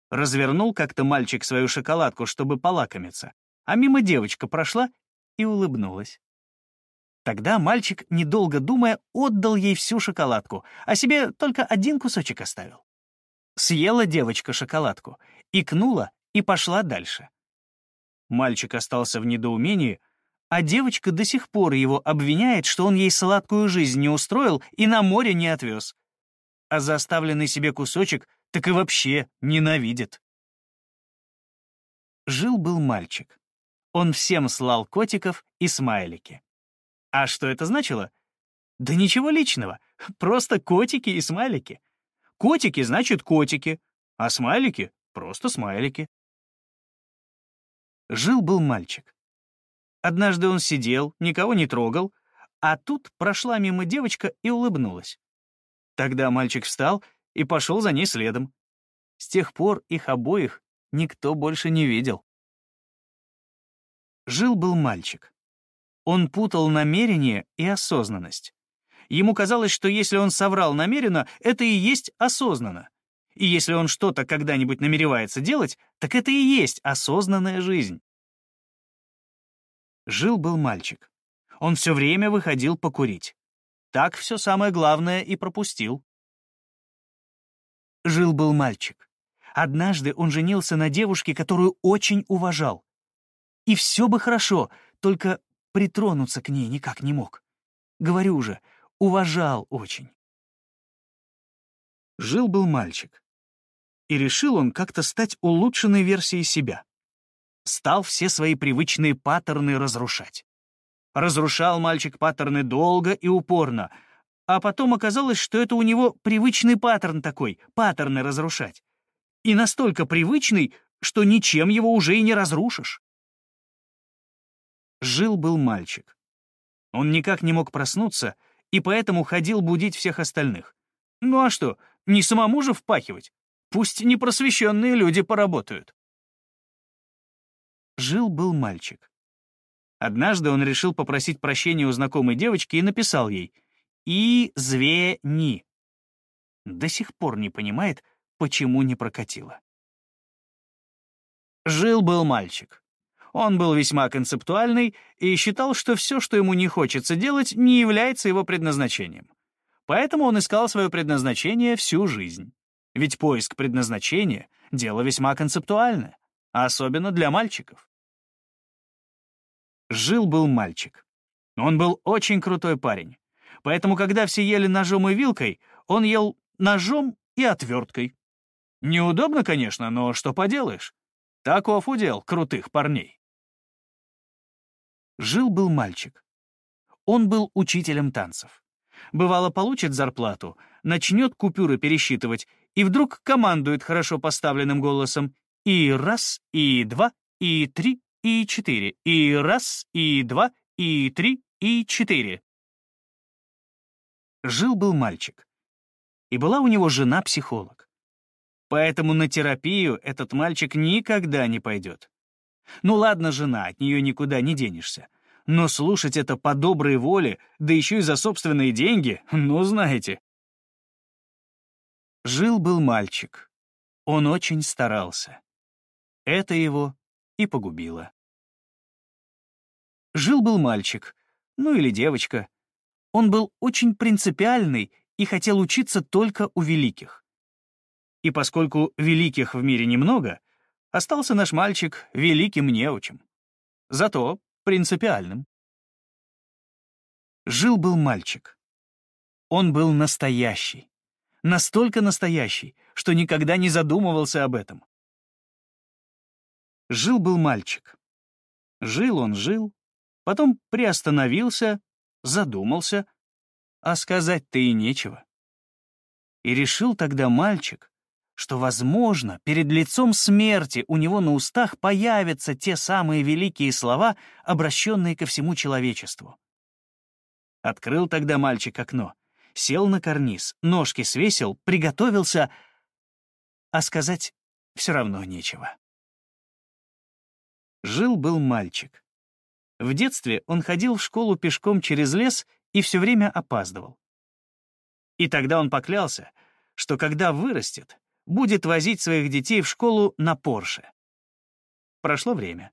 Развернул как-то мальчик свою шоколадку, чтобы полакомиться, а мимо девочка прошла и улыбнулась. Тогда мальчик, недолго думая, отдал ей всю шоколадку, а себе только один кусочек оставил. Съела девочка шоколадку, икнула и пошла дальше. Мальчик остался в недоумении, а девочка до сих пор его обвиняет, что он ей сладкую жизнь не устроил и на море не отвез. А за оставленный себе кусочек так и вообще ненавидит. Жил-был мальчик. Он всем слал котиков и смайлики. А что это значило? Да ничего личного, просто котики и смайлики. Котики значит котики, а смайлики — просто смайлики. Жил-был мальчик. Однажды он сидел, никого не трогал, а тут прошла мимо девочка и улыбнулась. Тогда мальчик встал и пошел за ней следом. С тех пор их обоих никто больше не видел. Жил-был мальчик. Он путал намерение и осознанность. Ему казалось, что если он соврал намеренно, это и есть осознанно. И если он что-то когда-нибудь намеревается делать, так это и есть осознанная жизнь. Жил-был мальчик. Он все время выходил покурить. Так все самое главное и пропустил. Жил-был мальчик. Однажды он женился на девушке, которую очень уважал. И все бы хорошо, только притронуться к ней никак не мог. Говорю же, уважал очень. Жил-был мальчик. И решил он как-то стать улучшенной версией себя. Стал все свои привычные паттерны разрушать. Разрушал мальчик паттерны долго и упорно, а потом оказалось, что это у него привычный паттерн такой, паттерны разрушать. И настолько привычный, что ничем его уже и не разрушишь. Жил-был мальчик. Он никак не мог проснуться, и поэтому ходил будить всех остальных. Ну а что, не самому же впахивать? Пусть непросвещенные люди поработают. Жил-был мальчик. Однажды он решил попросить прощения у знакомой девочки и написал ей «И-зве-ни». До сих пор не понимает, почему не прокатило. Жил-был мальчик. Он был весьма концептуальный и считал, что все, что ему не хочется делать, не является его предназначением. Поэтому он искал свое предназначение всю жизнь. Ведь поиск предназначения — дело весьма концептуальное, особенно для мальчиков. Жил-был мальчик. Он был очень крутой парень. Поэтому, когда все ели ножом и вилкой, он ел ножом и отверткой. Неудобно, конечно, но что поделаешь. Таков удел крутых парней. Жил-был мальчик. Он был учителем танцев. Бывало, получит зарплату, начнет купюры пересчитывать и вдруг командует хорошо поставленным голосом «И раз, и два, и три, и четыре, и раз, и два, и три, и четыре». Жил-был мальчик. И была у него жена-психолог. Поэтому на терапию этот мальчик никогда не пойдет. Ну ладно, жена, от нее никуда не денешься. Но слушать это по доброй воле, да еще и за собственные деньги, ну, знаете. Жил-был мальчик. Он очень старался. Это его и погубило. Жил-был мальчик, ну или девочка. Он был очень принципиальный и хотел учиться только у великих. И поскольку великих в мире немного, остался наш мальчик великим неучим. Зато принципиальным. Жил-был мальчик. Он был настоящий. Настолько настоящий, что никогда не задумывался об этом. Жил-был мальчик. Жил он, жил, потом приостановился, задумался, а сказать-то и нечего. И решил тогда мальчик, что, возможно, перед лицом смерти у него на устах появятся те самые великие слова, обращенные ко всему человечеству. Открыл тогда мальчик окно, сел на карниз, ножки свесил, приготовился, а сказать все равно нечего. Жил-был мальчик. В детстве он ходил в школу пешком через лес и все время опаздывал. И тогда он поклялся, что когда вырастет, будет возить своих детей в школу на Порше. Прошло время.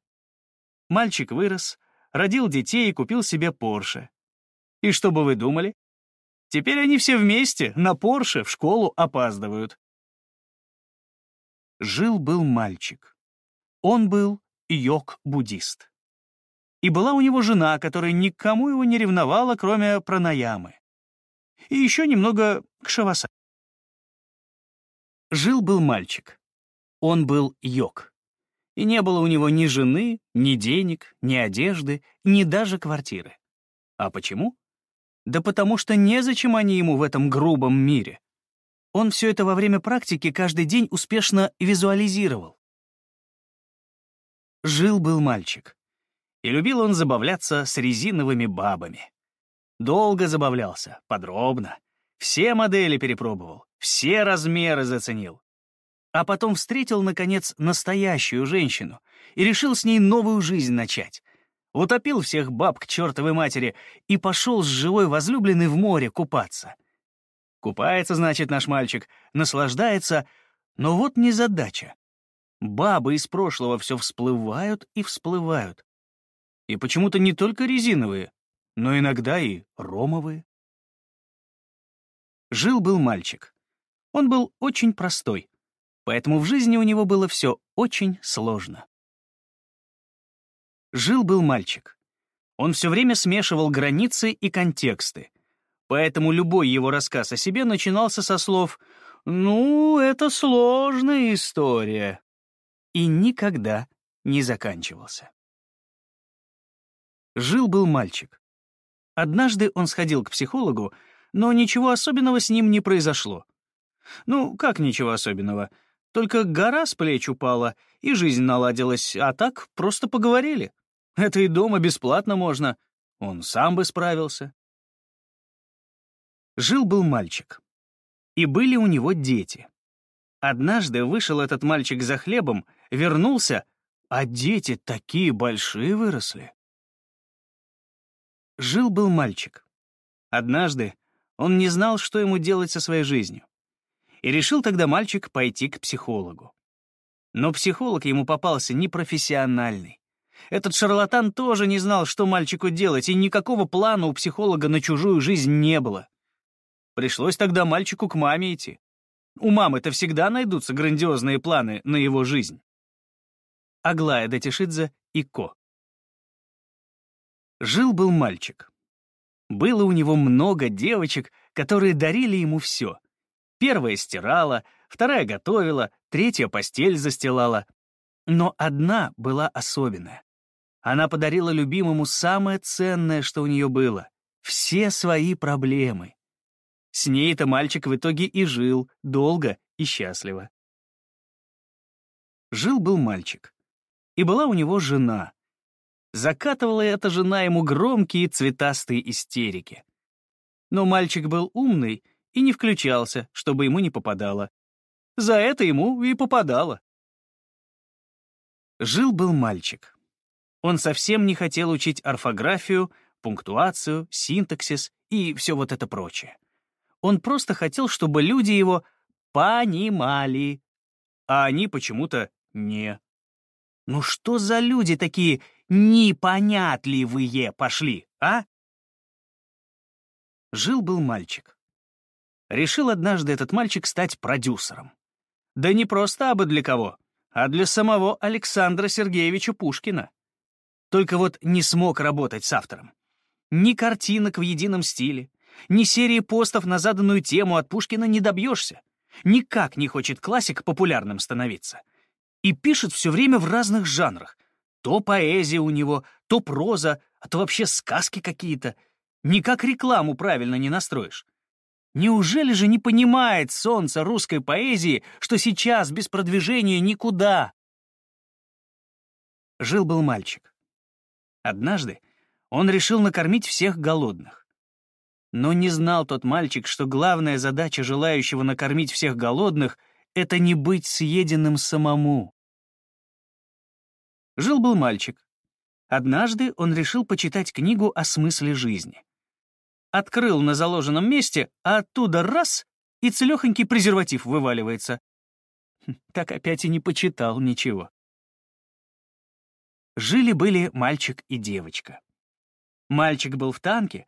Мальчик вырос, родил детей и купил себе Порше. И что бы вы думали? Теперь они все вместе на Порше в школу опаздывают. Жил-был мальчик. Он был йог-буддист. И была у него жена, которая никому его не ревновала, кроме пранаямы. И еще немного кшаваса. Жил-был мальчик. Он был йог. И не было у него ни жены, ни денег, ни одежды, ни даже квартиры. А почему? Да потому что незачем они ему в этом грубом мире. Он все это во время практики каждый день успешно визуализировал. Жил-был мальчик. И любил он забавляться с резиновыми бабами. Долго забавлялся, подробно. Все модели перепробовал, все размеры заценил. А потом встретил, наконец, настоящую женщину и решил с ней новую жизнь начать. Утопил всех баб к чертовой матери и пошел с живой возлюбленной в море купаться. Купается, значит, наш мальчик, наслаждается, но вот незадача. Бабы из прошлого все всплывают и всплывают. И почему-то не только резиновые, но иногда и ромовые. Жил-был мальчик. Он был очень простой, поэтому в жизни у него было все очень сложно. Жил-был мальчик. Он все время смешивал границы и контексты, поэтому любой его рассказ о себе начинался со слов «Ну, это сложная история» и никогда не заканчивался. Жил-был мальчик. Однажды он сходил к психологу, но ничего особенного с ним не произошло. Ну, как ничего особенного? Только гора с плеч упала, и жизнь наладилась, а так просто поговорили. Это и дома бесплатно можно. Он сам бы справился. Жил-был мальчик. И были у него дети. Однажды вышел этот мальчик за хлебом, вернулся, а дети такие большие выросли. Жил-был мальчик. Однажды он не знал, что ему делать со своей жизнью. И решил тогда мальчик пойти к психологу. Но психолог ему попался непрофессиональный. Этот шарлатан тоже не знал, что мальчику делать, и никакого плана у психолога на чужую жизнь не было. Пришлось тогда мальчику к маме идти. У мамы-то всегда найдутся грандиозные планы на его жизнь. Аглая Датишидзе и Ко. Жил-был мальчик. Было у него много девочек, которые дарили ему все. Первая стирала, вторая готовила, третья постель застилала. Но одна была особенная. Она подарила любимому самое ценное, что у нее было — все свои проблемы. С ней-то мальчик в итоге и жил, долго и счастливо. Жил-был мальчик. И была у него жена, Закатывала эта жена ему громкие цветастые истерики. Но мальчик был умный и не включался, чтобы ему не попадало. За это ему и попадало. Жил-был мальчик. Он совсем не хотел учить орфографию, пунктуацию, синтаксис и все вот это прочее. Он просто хотел, чтобы люди его понимали, а они почему-то не. Ну что за люди такие непонятливые пошли, а? Жил-был мальчик. Решил однажды этот мальчик стать продюсером. Да не просто абы для кого, а для самого Александра Сергеевича Пушкина. Только вот не смог работать с автором. Ни картинок в едином стиле, ни серии постов на заданную тему от Пушкина не добьешься. Никак не хочет классик популярным становиться. И пишет все время в разных жанрах, то поэзия у него, то проза, а то вообще сказки какие-то. Никак рекламу правильно не настроишь. Неужели же не понимает солнце русской поэзии, что сейчас без продвижения никуда? Жил-был мальчик. Однажды он решил накормить всех голодных. Но не знал тот мальчик, что главная задача желающего накормить всех голодных — это не быть съеденным самому. Жил-был мальчик. Однажды он решил почитать книгу о смысле жизни. Открыл на заложенном месте, а оттуда раз — и целехонький презерватив вываливается. Хм, так опять и не почитал ничего. Жили-были мальчик и девочка. Мальчик был в танке,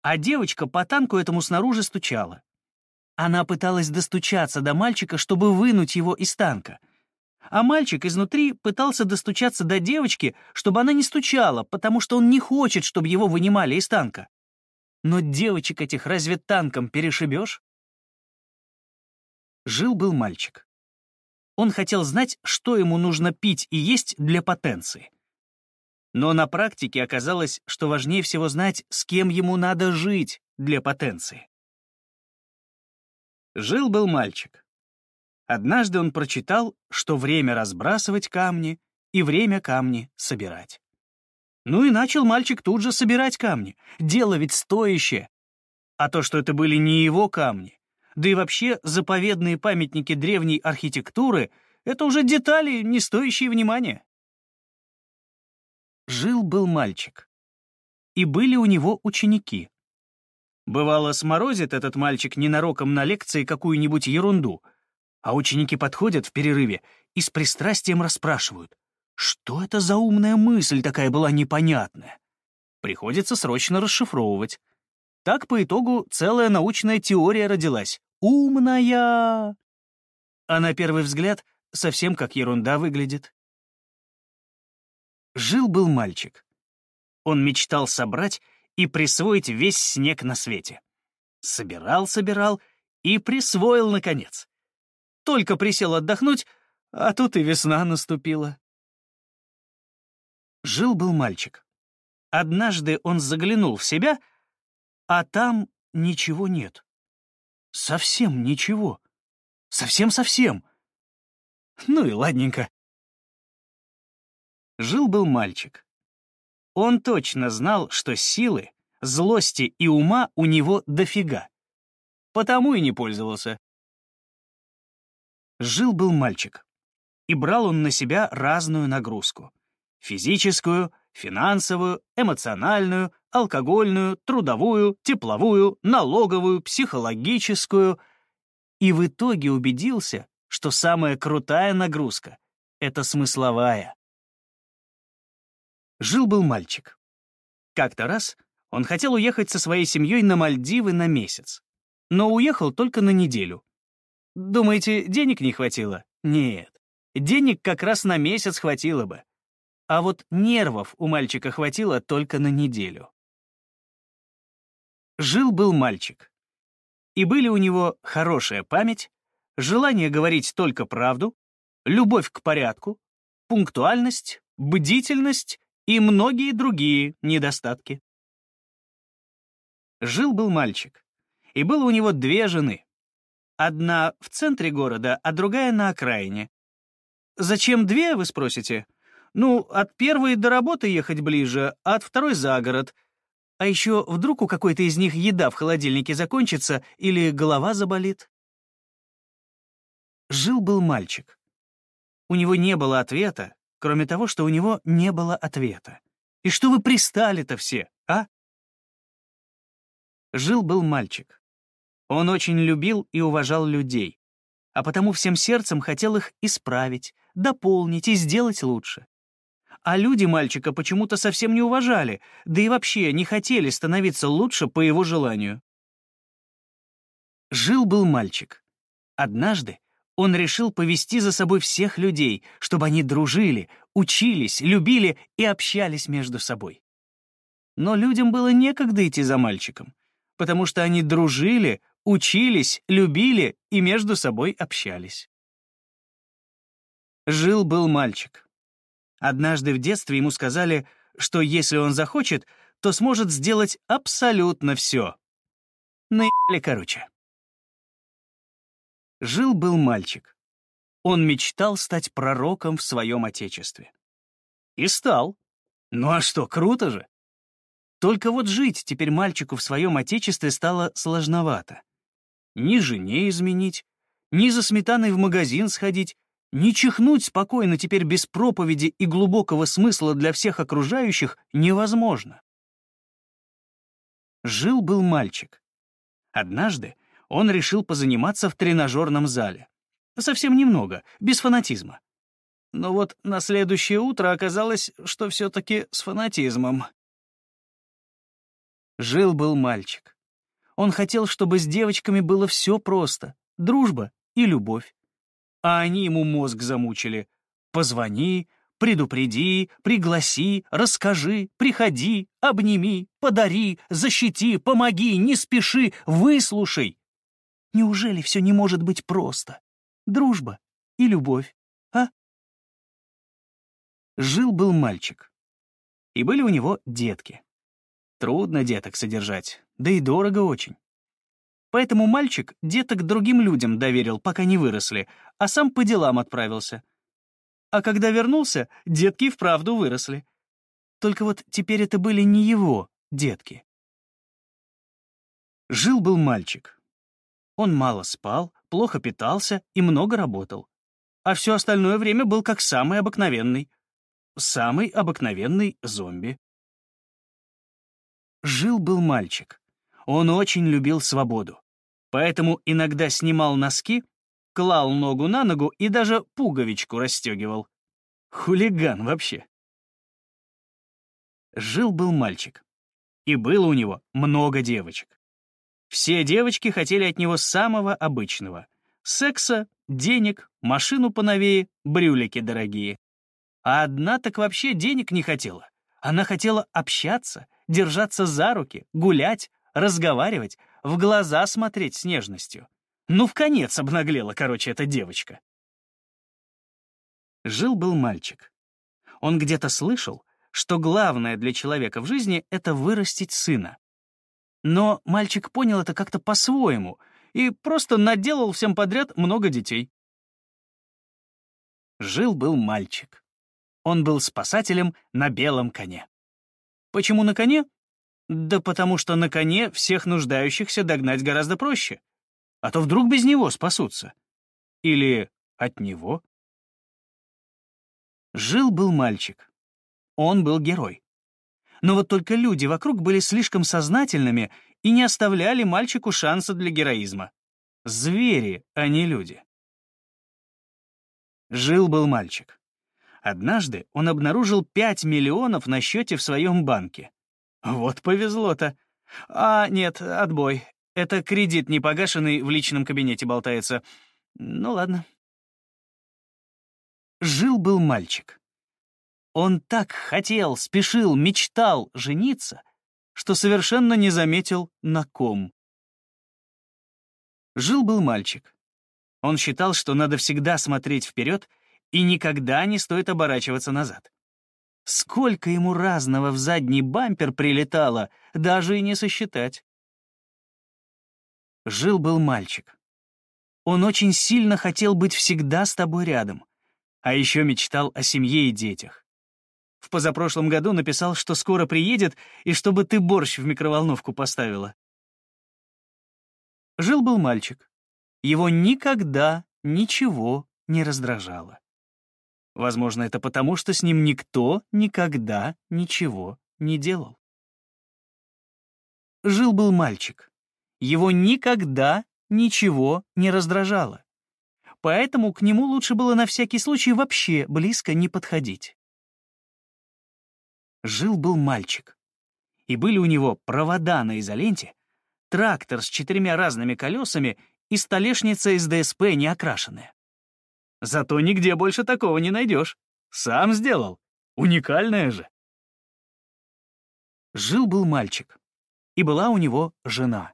а девочка по танку этому снаружи стучала. Она пыталась достучаться до мальчика, чтобы вынуть его из танка. А мальчик изнутри пытался достучаться до девочки, чтобы она не стучала, потому что он не хочет, чтобы его вынимали из танка. Но девочек этих разве танком перешибешь? Жил-был мальчик. Он хотел знать, что ему нужно пить и есть для потенции. Но на практике оказалось, что важнее всего знать, с кем ему надо жить для потенции. Жил-был мальчик. Однажды он прочитал, что время разбрасывать камни и время камни собирать. Ну и начал мальчик тут же собирать камни. Дело ведь стоящее. А то, что это были не его камни, да и вообще заповедные памятники древней архитектуры — это уже детали, не стоящие внимания. Жил-был мальчик. И были у него ученики. Бывало, сморозит этот мальчик ненароком на лекции какую-нибудь ерунду, а ученики подходят в перерыве и с пристрастием расспрашивают, что это за умная мысль такая была непонятная. Приходится срочно расшифровывать. Так по итогу целая научная теория родилась. Умная! А на первый взгляд совсем как ерунда выглядит. Жил-был мальчик. Он мечтал собрать и присвоить весь снег на свете. Собирал, собирал и присвоил, наконец. Только присел отдохнуть, а тут и весна наступила. Жил-был мальчик. Однажды он заглянул в себя, а там ничего нет. Совсем ничего. Совсем-совсем. Ну и ладненько. Жил-был мальчик. Он точно знал, что силы, злости и ума у него дофига. Потому и не пользовался. Жил-был мальчик. И брал он на себя разную нагрузку. Физическую, финансовую, эмоциональную, алкогольную, трудовую, тепловую, налоговую, психологическую. И в итоге убедился, что самая крутая нагрузка — это смысловая. Жил-был мальчик. Как-то раз он хотел уехать со своей семьей на Мальдивы на месяц, но уехал только на неделю. Думаете, денег не хватило? Нет. Денег как раз на месяц хватило бы. А вот нервов у мальчика хватило только на неделю. Жил-был мальчик. И были у него хорошая память, желание говорить только правду, любовь к порядку, пунктуальность, бдительность и многие другие недостатки. Жил-был мальчик, и было у него две жены. Одна в центре города, а другая на окраине. Зачем две, вы спросите? Ну, от первой до работы ехать ближе, а от второй за город. А еще вдруг у какой-то из них еда в холодильнике закончится или голова заболит. Жил-был мальчик. У него не было ответа, кроме того, что у него не было ответа. И что вы пристали-то все, а? Жил-был мальчик. Он очень любил и уважал людей, а потому всем сердцем хотел их исправить, дополнить и сделать лучше. А люди мальчика почему-то совсем не уважали, да и вообще не хотели становиться лучше по его желанию. Жил-был мальчик. Однажды он решил повести за собой всех людей, чтобы они дружили, учились, любили и общались между собой. Но людям было некогда идти за мальчиком, потому что они дружили, учились, любили и между собой общались. Жил-был мальчик. Однажды в детстве ему сказали, что если он захочет, то сможет сделать абсолютно все. Наебали, короче. Жил-был мальчик. Он мечтал стать пророком в своем отечестве. И стал. Ну а что, круто же. Только вот жить теперь мальчику в своем отечестве стало сложновато. Ни жене изменить, ни за сметаной в магазин сходить, Не чихнуть спокойно теперь без проповеди и глубокого смысла для всех окружающих невозможно. Жил-был мальчик. Однажды он решил позаниматься в тренажерном зале. Совсем немного, без фанатизма. Но вот на следующее утро оказалось, что все-таки с фанатизмом. Жил-был мальчик. Он хотел, чтобы с девочками было все просто — дружба и любовь а они ему мозг замучили. Позвони, предупреди, пригласи, расскажи, приходи, обними, подари, защити, помоги, не спеши, выслушай. Неужели все не может быть просто? Дружба и любовь, а? Жил-был мальчик. И были у него детки. Трудно деток содержать, да и дорого очень. Поэтому мальчик деток другим людям доверил, пока не выросли, а сам по делам отправился. А когда вернулся, детки вправду выросли. Только вот теперь это были не его детки. Жил-был мальчик. Он мало спал, плохо питался и много работал. А все остальное время был как самый обыкновенный. Самый обыкновенный зомби. Жил-был мальчик. Он очень любил свободу. Поэтому иногда снимал носки, клал ногу на ногу и даже пуговичку расстегивал. Хулиган вообще. Жил-был мальчик. И было у него много девочек. Все девочки хотели от него самого обычного. Секса, денег, машину поновее, брюлики дорогие. А одна так вообще денег не хотела. Она хотела общаться, держаться за руки, гулять, разговаривать, в глаза смотреть с нежностью. Ну, в конец обнаглела, короче, эта девочка. Жил-был мальчик. Он где-то слышал, что главное для человека в жизни — это вырастить сына. Но мальчик понял это как-то по-своему и просто наделал всем подряд много детей. Жил-был мальчик. Он был спасателем на белом коне. Почему на коне? Да потому что на коне всех нуждающихся догнать гораздо проще. А то вдруг без него спасутся. Или от него. Жил-был мальчик. Он был герой. Но вот только люди вокруг были слишком сознательными и не оставляли мальчику шанса для героизма. Звери, а не люди. Жил-был мальчик. Однажды он обнаружил 5 миллионов на счете в своем банке. Вот повезло-то. А, нет, отбой. Это кредит непогашенный в личном кабинете болтается. Ну ладно. Жил-был мальчик. Он так хотел, спешил, мечтал жениться, что совершенно не заметил, на ком. Жил-был мальчик. Он считал, что надо всегда смотреть вперед и никогда не стоит оборачиваться назад. Сколько ему разного в задний бампер прилетало, даже и не сосчитать. Жил-был мальчик. Он очень сильно хотел быть всегда с тобой рядом, а еще мечтал о семье и детях. В позапрошлом году написал, что скоро приедет и чтобы ты борщ в микроволновку поставила. Жил-был мальчик. Его никогда ничего не раздражало. Возможно, это потому, что с ним никто никогда ничего не делал. Жил-был мальчик. Его никогда ничего не раздражало. Поэтому к нему лучше было на всякий случай вообще близко не подходить. Жил-был мальчик. И были у него провода на изоленте, трактор с четырьмя разными колесами и столешница из ДСП не окрашенная. Зато нигде больше такого не найдешь. Сам сделал. Уникальное же. Жил-был мальчик, и была у него жена.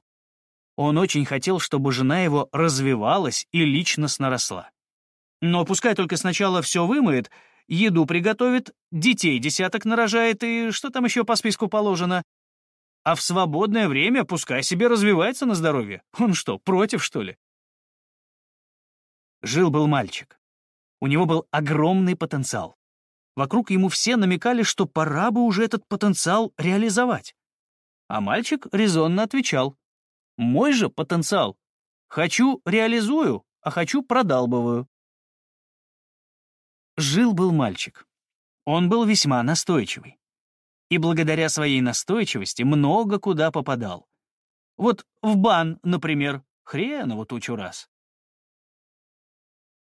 Он очень хотел, чтобы жена его развивалась и личностно росла. Но пускай только сначала все вымоет, еду приготовит, детей десяток нарожает и что там еще по списку положено. А в свободное время пускай себе развивается на здоровье. Он что, против, что ли? Жил-был мальчик. У него был огромный потенциал. Вокруг ему все намекали, что пора бы уже этот потенциал реализовать. А мальчик резонно отвечал. «Мой же потенциал. Хочу — реализую, а хочу — продалбываю». Жил-был мальчик. Он был весьма настойчивый. И благодаря своей настойчивости много куда попадал. Вот в бан, например, хреново тучу раз.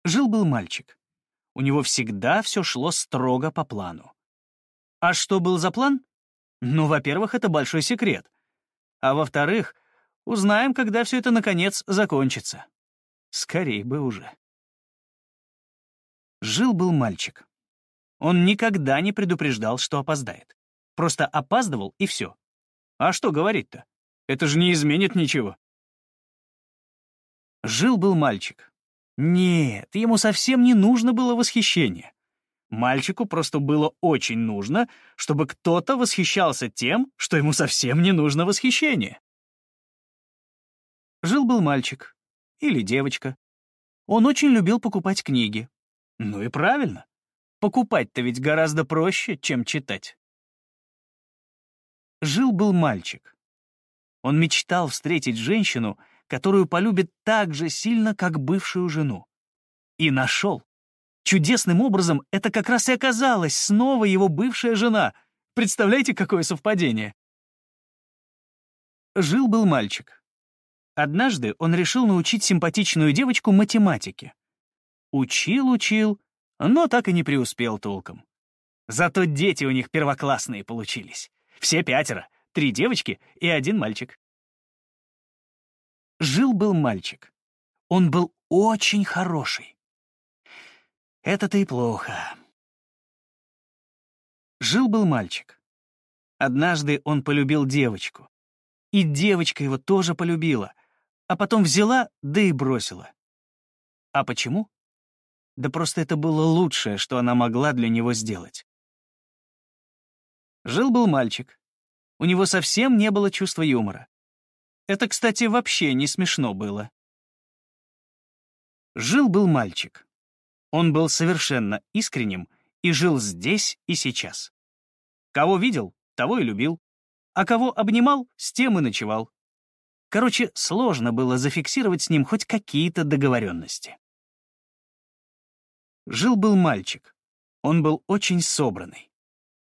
Жил-был мальчик. У него всегда все шло строго по плану. А что был за план? Ну, во-первых, это большой секрет. А во-вторых, узнаем, когда все это, наконец, закончится. Скорей бы уже. Жил-был мальчик. Он никогда не предупреждал, что опоздает. Просто опаздывал, и все. А что говорить-то? Это же не изменит ничего. Жил-был мальчик. Нет, ему совсем не нужно было восхищение. Мальчику просто было очень нужно, чтобы кто-то восхищался тем, что ему совсем не нужно восхищение. Жил-был мальчик. Или девочка. Он очень любил покупать книги. Ну и правильно. Покупать-то ведь гораздо проще, чем читать. Жил-был мальчик. Он мечтал встретить женщину, которую полюбит так же сильно, как бывшую жену. И нашел. Чудесным образом это как раз и оказалась снова его бывшая жена. Представляете, какое совпадение? Жил-был мальчик. Однажды он решил научить симпатичную девочку математике. Учил-учил, но так и не преуспел толком. Зато дети у них первоклассные получились. Все пятеро, три девочки и один мальчик. Жил-был мальчик. Он был очень хороший. Это-то и плохо. Жил-был мальчик. Однажды он полюбил девочку. И девочка его тоже полюбила, а потом взяла, да и бросила. А почему? Да просто это было лучшее, что она могла для него сделать. Жил-был мальчик. У него совсем не было чувства юмора. Это, кстати, вообще не смешно было. Жил-был мальчик. Он был совершенно искренним и жил здесь и сейчас. Кого видел, того и любил, а кого обнимал, с тем и ночевал. Короче, сложно было зафиксировать с ним хоть какие-то договоренности. Жил-был мальчик. Он был очень собранный.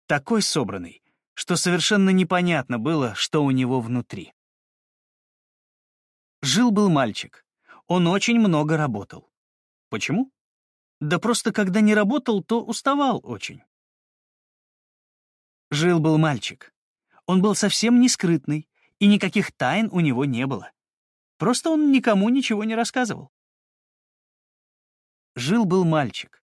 Такой собранный, что совершенно непонятно было, что у него внутри. Жил-был мальчик. Он очень много работал. Почему? Да просто когда не работал, то уставал очень. Жил-был мальчик. Он был совсем не скрытный, и никаких тайн у него не было. Просто он никому ничего не рассказывал. Жил-был мальчик.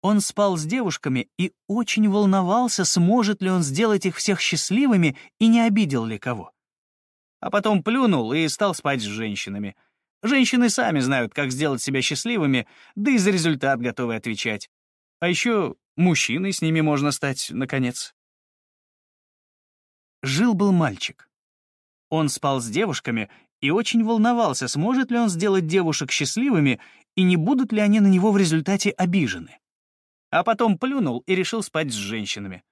Он спал с девушками и очень волновался, сможет ли он сделать их всех счастливыми и не обидел ли кого. А потом плюнул и стал спать с женщинами. Женщины сами знают, как сделать себя счастливыми, да и за результат готовы отвечать. А еще мужчиной с ними можно стать, наконец. Жил-был мальчик. Он спал с девушками и очень волновался, сможет ли он сделать девушек счастливыми и не будут ли они на него в результате обижены. А потом плюнул и решил спать с женщинами.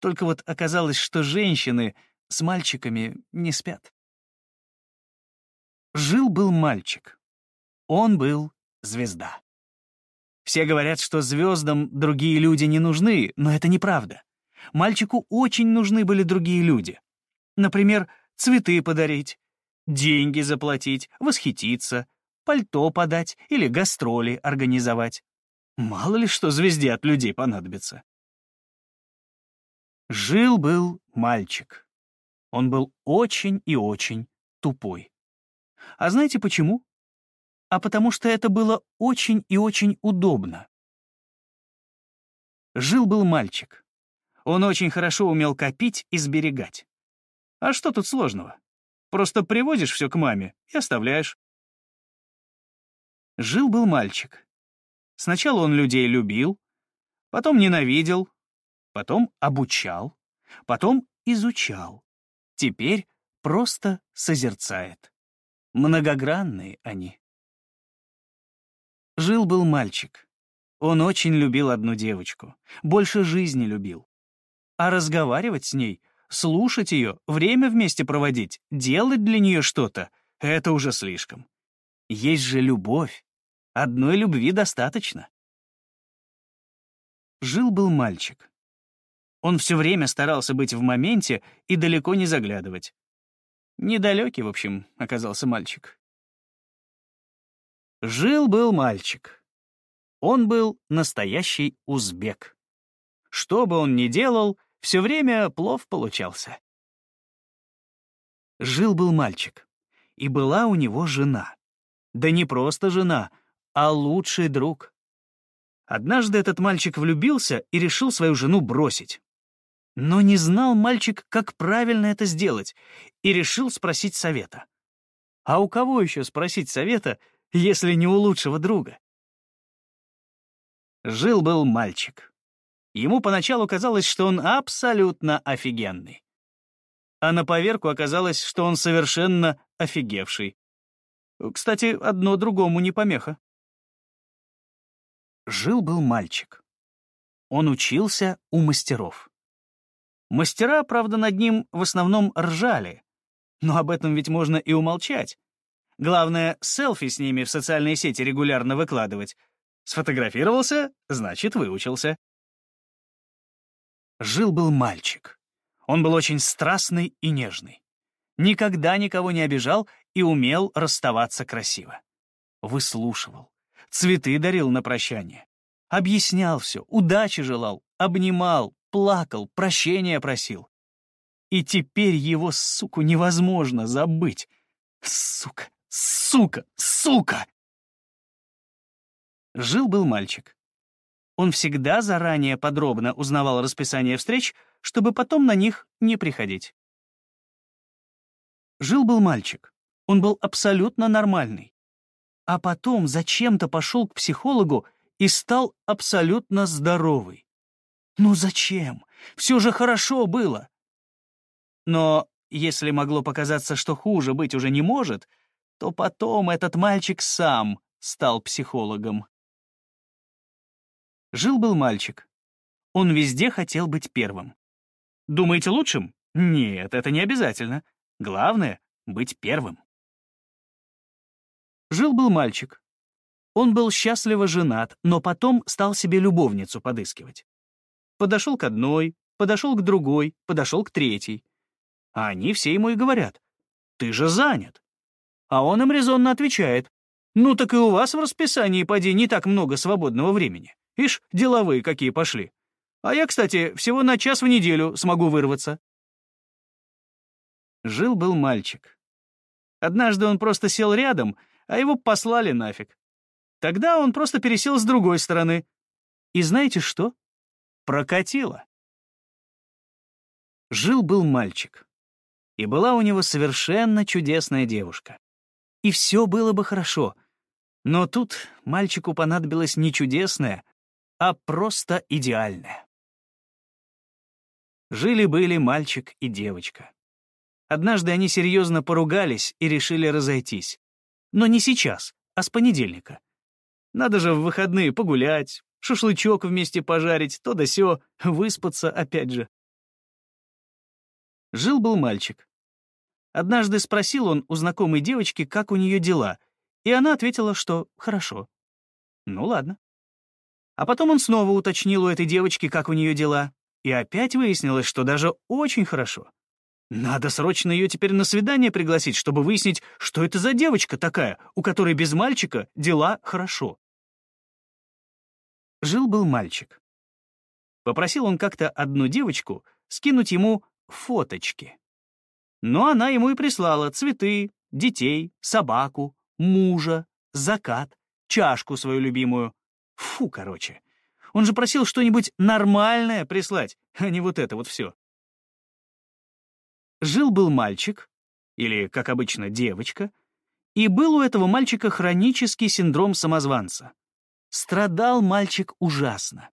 Только вот оказалось, что женщины с мальчиками не спят. Жил-был мальчик. Он был звезда. Все говорят, что звездам другие люди не нужны, но это неправда. Мальчику очень нужны были другие люди. Например, цветы подарить, деньги заплатить, восхититься, пальто подать или гастроли организовать. Мало ли что звезде от людей понадобится. Жил-был мальчик. Он был очень и очень тупой. А знаете почему? А потому что это было очень и очень удобно. Жил-был мальчик. Он очень хорошо умел копить и сберегать. А что тут сложного? Просто привозишь все к маме и оставляешь. Жил-был мальчик. Сначала он людей любил, потом ненавидел, потом обучал, потом изучал. Теперь просто созерцает. Многогранные они. Жил-был мальчик. Он очень любил одну девочку, больше жизни любил. А разговаривать с ней, слушать ее, время вместе проводить, делать для нее что-то — это уже слишком. Есть же любовь. Одной любви достаточно. Жил-был мальчик. Он все время старался быть в моменте и далеко не заглядывать. Недалекий, в общем, оказался мальчик. Жил-был мальчик. Он был настоящий узбек. Что бы он ни делал, все время плов получался. Жил-был мальчик, и была у него жена. Да не просто жена, а лучший друг. Однажды этот мальчик влюбился и решил свою жену бросить. Но не знал мальчик, как правильно это сделать, и решил спросить совета. А у кого еще спросить совета, если не у лучшего друга? Жил-был мальчик. Ему поначалу казалось, что он абсолютно офигенный. А на поверку оказалось, что он совершенно офигевший. Кстати, одно другому не помеха. Жил-был мальчик. Он учился у мастеров. Мастера, правда, над ним в основном ржали. Но об этом ведь можно и умолчать. Главное, селфи с ними в социальные сети регулярно выкладывать. Сфотографировался — значит, выучился. Жил-был мальчик. Он был очень страстный и нежный. Никогда никого не обижал и умел расставаться красиво. Выслушивал. Цветы дарил на прощание. Объяснял все, удачи желал, обнимал, плакал, прощения просил. И теперь его, суку, невозможно забыть. Сука, сука, сука! Жил-был мальчик. Он всегда заранее подробно узнавал расписание встреч, чтобы потом на них не приходить. Жил-был мальчик. Он был абсолютно нормальный. А потом зачем-то пошел к психологу и стал абсолютно здоровый. Ну зачем? Все же хорошо было. Но если могло показаться, что хуже быть уже не может, то потом этот мальчик сам стал психологом. Жил-был мальчик. Он везде хотел быть первым. Думаете лучшим? Нет, это не обязательно. Главное — быть первым. Жил-был мальчик. Он был счастливо женат, но потом стал себе любовницу подыскивать. Подошел к одной, подошел к другой, подошел к третьей. А они все ему и говорят, «Ты же занят». А он им резонно отвечает, «Ну так и у вас в расписании, поди, не так много свободного времени. Ишь, деловые какие пошли. А я, кстати, всего на час в неделю смогу вырваться». Жил-был мальчик. Однажды он просто сел рядом, а его послали нафиг. Тогда он просто пересел с другой стороны. И знаете что? Прокатило. Жил-был мальчик. И была у него совершенно чудесная девушка. И все было бы хорошо. Но тут мальчику понадобилось не чудесное, а просто идеальное. Жили-были мальчик и девочка. Однажды они серьезно поругались и решили разойтись. Но не сейчас, а с понедельника. Надо же в выходные погулять, шашлычок вместе пожарить, то да сё, выспаться опять же. Жил-был мальчик. Однажды спросил он у знакомой девочки, как у нее дела, и она ответила, что хорошо. Ну ладно. А потом он снова уточнил у этой девочки, как у нее дела, и опять выяснилось, что даже очень хорошо. Надо срочно ее теперь на свидание пригласить, чтобы выяснить, что это за девочка такая, у которой без мальчика дела хорошо. Жил-был мальчик. Попросил он как-то одну девочку скинуть ему фоточки. Но она ему и прислала цветы, детей, собаку, мужа, закат, чашку свою любимую. Фу, короче. Он же просил что-нибудь нормальное прислать, а не вот это вот все. Жил-был мальчик, или, как обычно, девочка, и был у этого мальчика хронический синдром самозванца. Страдал мальчик ужасно.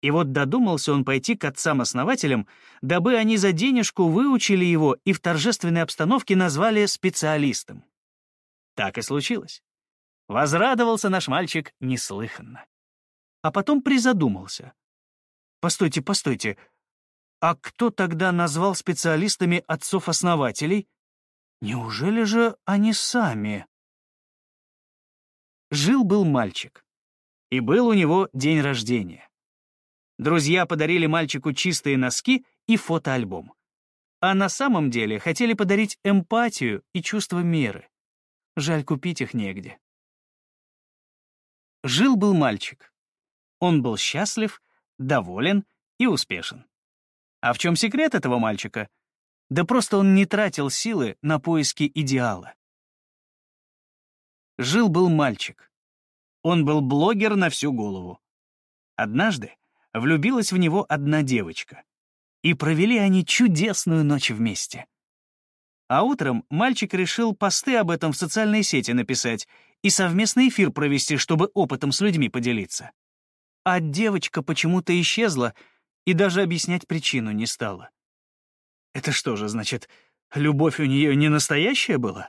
И вот додумался он пойти к отцам-основателям, дабы они за денежку выучили его и в торжественной обстановке назвали специалистом. Так и случилось. Возрадовался наш мальчик неслыханно. А потом призадумался. Постойте, постойте, а кто тогда назвал специалистами отцов-основателей? Неужели же они сами? Жил-был мальчик и был у него день рождения. Друзья подарили мальчику чистые носки и фотоальбом. А на самом деле хотели подарить эмпатию и чувство меры. Жаль, купить их негде. Жил-был мальчик. Он был счастлив, доволен и успешен. А в чем секрет этого мальчика? Да просто он не тратил силы на поиски идеала. Жил-был мальчик. Он был блогер на всю голову. Однажды влюбилась в него одна девочка. И провели они чудесную ночь вместе. А утром мальчик решил посты об этом в социальные сети написать и совместный эфир провести, чтобы опытом с людьми поделиться. А девочка почему-то исчезла и даже объяснять причину не стала. Это что же, значит, любовь у нее не настоящая была?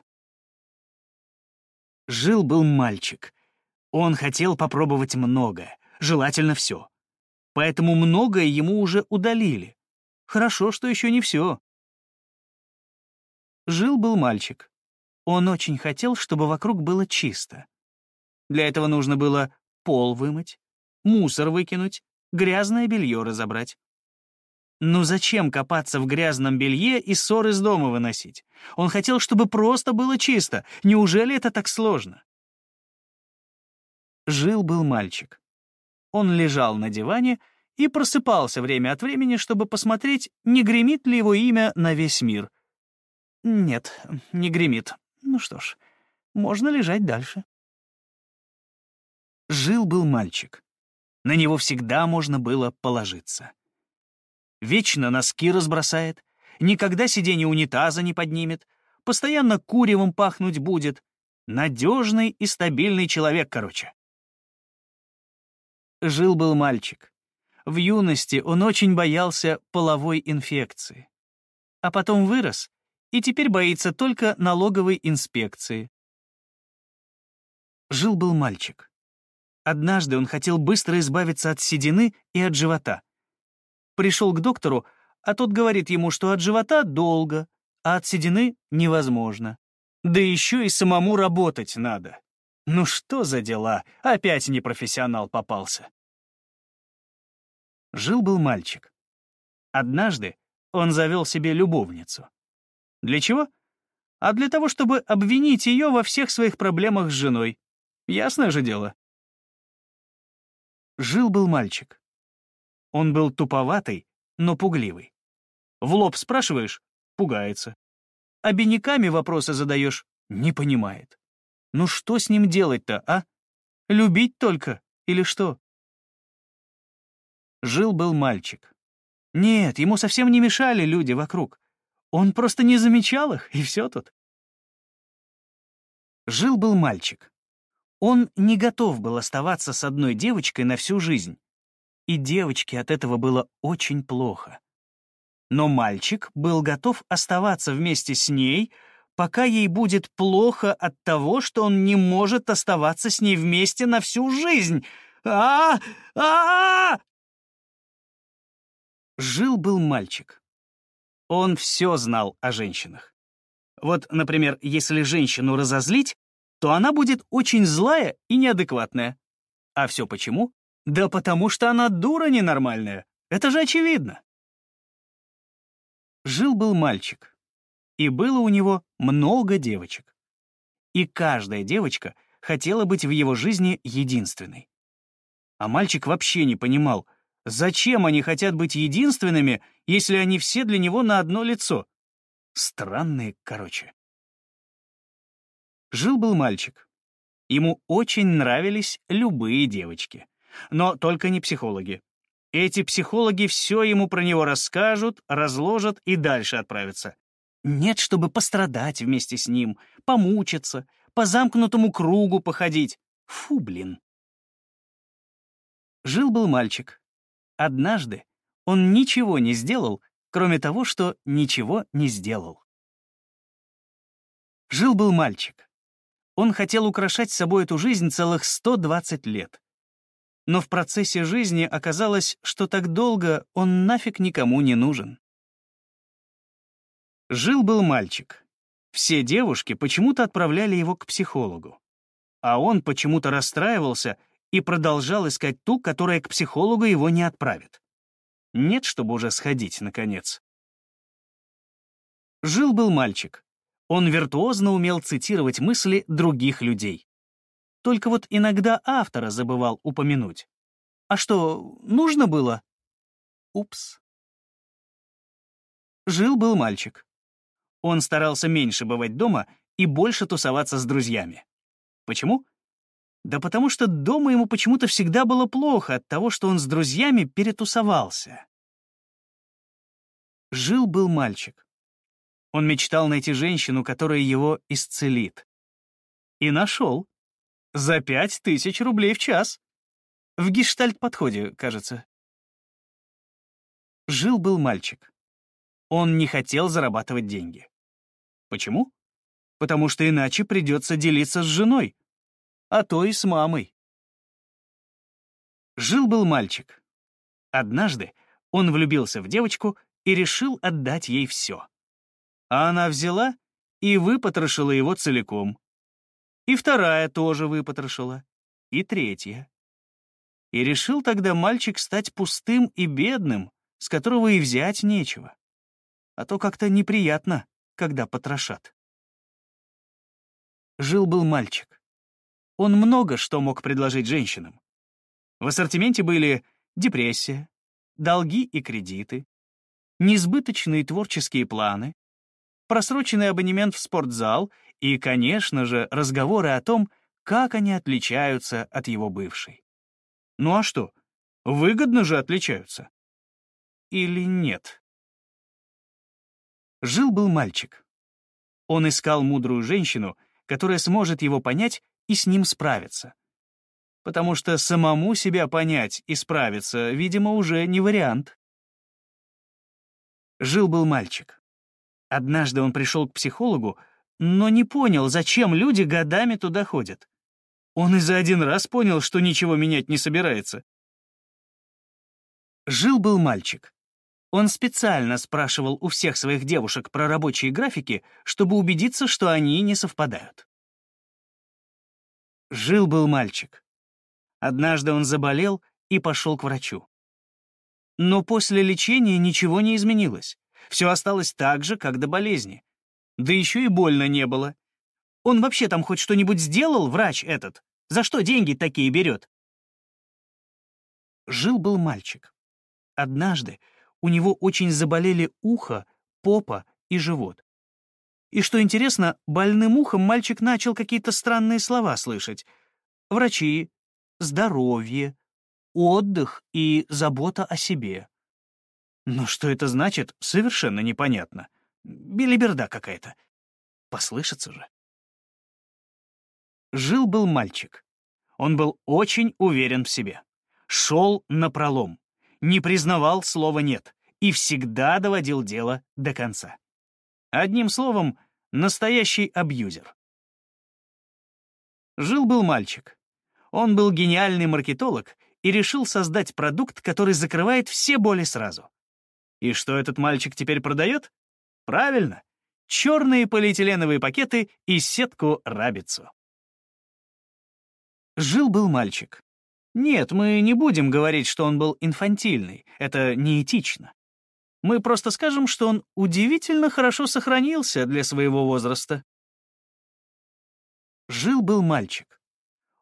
Жил-был мальчик. Он хотел попробовать многое, желательно все. Поэтому многое ему уже удалили. Хорошо, что еще не все. Жил-был мальчик. Он очень хотел, чтобы вокруг было чисто. Для этого нужно было пол вымыть, мусор выкинуть, грязное белье разобрать. Ну зачем копаться в грязном белье и ссор из дома выносить? Он хотел, чтобы просто было чисто. Неужели это так сложно? Жил-был мальчик. Он лежал на диване и просыпался время от времени, чтобы посмотреть, не гремит ли его имя на весь мир. Нет, не гремит. Ну что ж, можно лежать дальше. Жил-был мальчик. На него всегда можно было положиться. Вечно носки разбросает, никогда сиденье унитаза не поднимет, постоянно куревом пахнуть будет. Надежный и стабильный человек, короче. Жил-был мальчик. В юности он очень боялся половой инфекции. А потом вырос и теперь боится только налоговой инспекции. Жил-был мальчик. Однажды он хотел быстро избавиться от седины и от живота. Пришел к доктору, а тот говорит ему, что от живота долго, а от седины невозможно. Да еще и самому работать надо. Ну что за дела? Опять непрофессионал попался. Жил-был мальчик. Однажды он завел себе любовницу. Для чего? А для того, чтобы обвинить ее во всех своих проблемах с женой. Ясное же дело. Жил-был мальчик. Он был туповатый, но пугливый. В лоб спрашиваешь — пугается. Обиняками вопросы задаешь — не понимает. Ну что с ним делать-то, а? Любить только или что? Жил-был мальчик. Нет, ему совсем не мешали люди вокруг. Он просто не замечал их, и все тут. Жил-был мальчик. Он не готов был оставаться с одной девочкой на всю жизнь. И девочке от этого было очень плохо. Но мальчик был готов оставаться вместе с ней, пока ей будет плохо от того, что он не может оставаться с ней вместе на всю жизнь. А, -а, -а, -а! Жил-был мальчик. Он все знал о женщинах. Вот, например, если женщину разозлить, то она будет очень злая и неадекватная. А все почему? Да потому что она дура ненормальная. Это же очевидно. Жил-был мальчик, и было у него много девочек. И каждая девочка хотела быть в его жизни единственной. А мальчик вообще не понимал, зачем они хотят быть единственными, если они все для него на одно лицо. Странные, короче. Жил-был мальчик. Ему очень нравились любые девочки. Но только не психологи. Эти психологи все ему про него расскажут, разложат и дальше отправятся. Нет, чтобы пострадать вместе с ним, помучиться, по замкнутому кругу походить. Фу, блин. Жил-был мальчик. Однажды он ничего не сделал, кроме того, что ничего не сделал. Жил-был мальчик. Он хотел украшать собой эту жизнь целых 120 лет. Но в процессе жизни оказалось, что так долго он нафиг никому не нужен. Жил-был мальчик. Все девушки почему-то отправляли его к психологу. А он почему-то расстраивался и продолжал искать ту, которая к психологу его не отправит. Нет, чтобы уже сходить, наконец. Жил-был мальчик. Он виртуозно умел цитировать мысли других людей. Только вот иногда автора забывал упомянуть. А что, нужно было? Упс. Жил-был мальчик. Он старался меньше бывать дома и больше тусоваться с друзьями. Почему? Да потому что дома ему почему-то всегда было плохо от того, что он с друзьями перетусовался. Жил-был мальчик. Он мечтал найти женщину, которая его исцелит. И нашел. За пять тысяч рублей в час. В гештальт-подходе, кажется. Жил-был мальчик. Он не хотел зарабатывать деньги. Почему? Потому что иначе придется делиться с женой, а то и с мамой. Жил-был мальчик. Однажды он влюбился в девочку и решил отдать ей все. А она взяла и выпотрошила его целиком. И вторая тоже выпотрошила. И третья. И решил тогда мальчик стать пустым и бедным, с которого и взять нечего. А то как-то неприятно, когда потрошат. Жил-был мальчик. Он много что мог предложить женщинам. В ассортименте были депрессия, долги и кредиты, несбыточные творческие планы, просроченный абонемент в спортзал и, конечно же, разговоры о том, как они отличаются от его бывшей. Ну а что, выгодно же отличаются. Или нет? Жил-был мальчик. Он искал мудрую женщину, которая сможет его понять и с ним справиться. Потому что самому себя понять и справиться, видимо, уже не вариант. Жил-был мальчик. Однажды он пришел к психологу, но не понял, зачем люди годами туда ходят. Он и за один раз понял, что ничего менять не собирается. Жил-был мальчик. Он специально спрашивал у всех своих девушек про рабочие графики, чтобы убедиться, что они не совпадают. Жил-был мальчик. Однажды он заболел и пошел к врачу. Но после лечения ничего не изменилось. Все осталось так же, как до болезни. Да еще и больно не было. Он вообще там хоть что-нибудь сделал, врач этот? За что деньги такие берет? Жил-был мальчик. Однажды у него очень заболели ухо, попа и живот. И что интересно, больным ухом мальчик начал какие-то странные слова слышать. Врачи, здоровье, отдых и забота о себе. Но что это значит, совершенно непонятно. Белиберда какая-то. Послышится же. Жил-был мальчик. Он был очень уверен в себе. Шел на пролом, не признавал слова «нет» и всегда доводил дело до конца. Одним словом, настоящий абьюзер. Жил-был мальчик. Он был гениальный маркетолог и решил создать продукт, который закрывает все боли сразу. И что этот мальчик теперь продает? Правильно, черные полиэтиленовые пакеты и сетку-рабицу. Жил-был мальчик. Нет, мы не будем говорить, что он был инфантильный, это неэтично. Мы просто скажем, что он удивительно хорошо сохранился для своего возраста. Жил-был мальчик.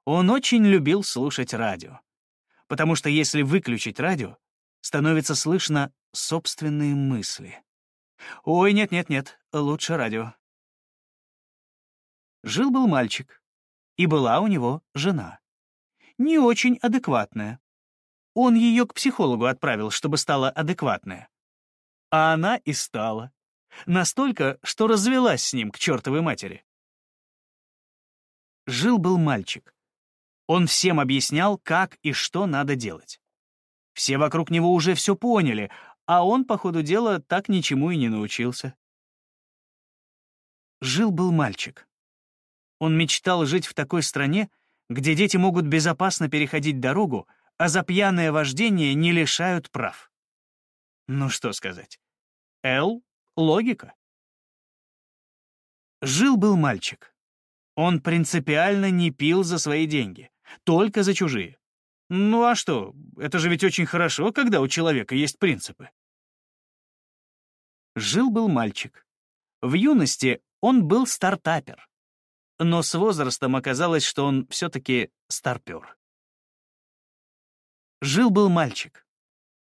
Он очень любил слушать радио. Потому что если выключить радио, становится слышно собственные мысли. Ой, нет-нет-нет, лучше радио. Жил-был мальчик, и была у него жена. Не очень адекватная. Он ее к психологу отправил, чтобы стала адекватная. А она и стала. Настолько, что развелась с ним к чертовой матери. Жил-был мальчик. Он всем объяснял, как и что надо делать. Все вокруг него уже все поняли, а он, по ходу дела, так ничему и не научился. Жил-был мальчик. Он мечтал жить в такой стране, где дети могут безопасно переходить дорогу, а за пьяное вождение не лишают прав. Ну что сказать. Л — логика. Жил-был мальчик. Он принципиально не пил за свои деньги, Только за чужие. Ну а что, это же ведь очень хорошо, когда у человека есть принципы. Жил-был мальчик. В юности он был стартапер. Но с возрастом оказалось, что он все-таки старпер. Жил-был мальчик.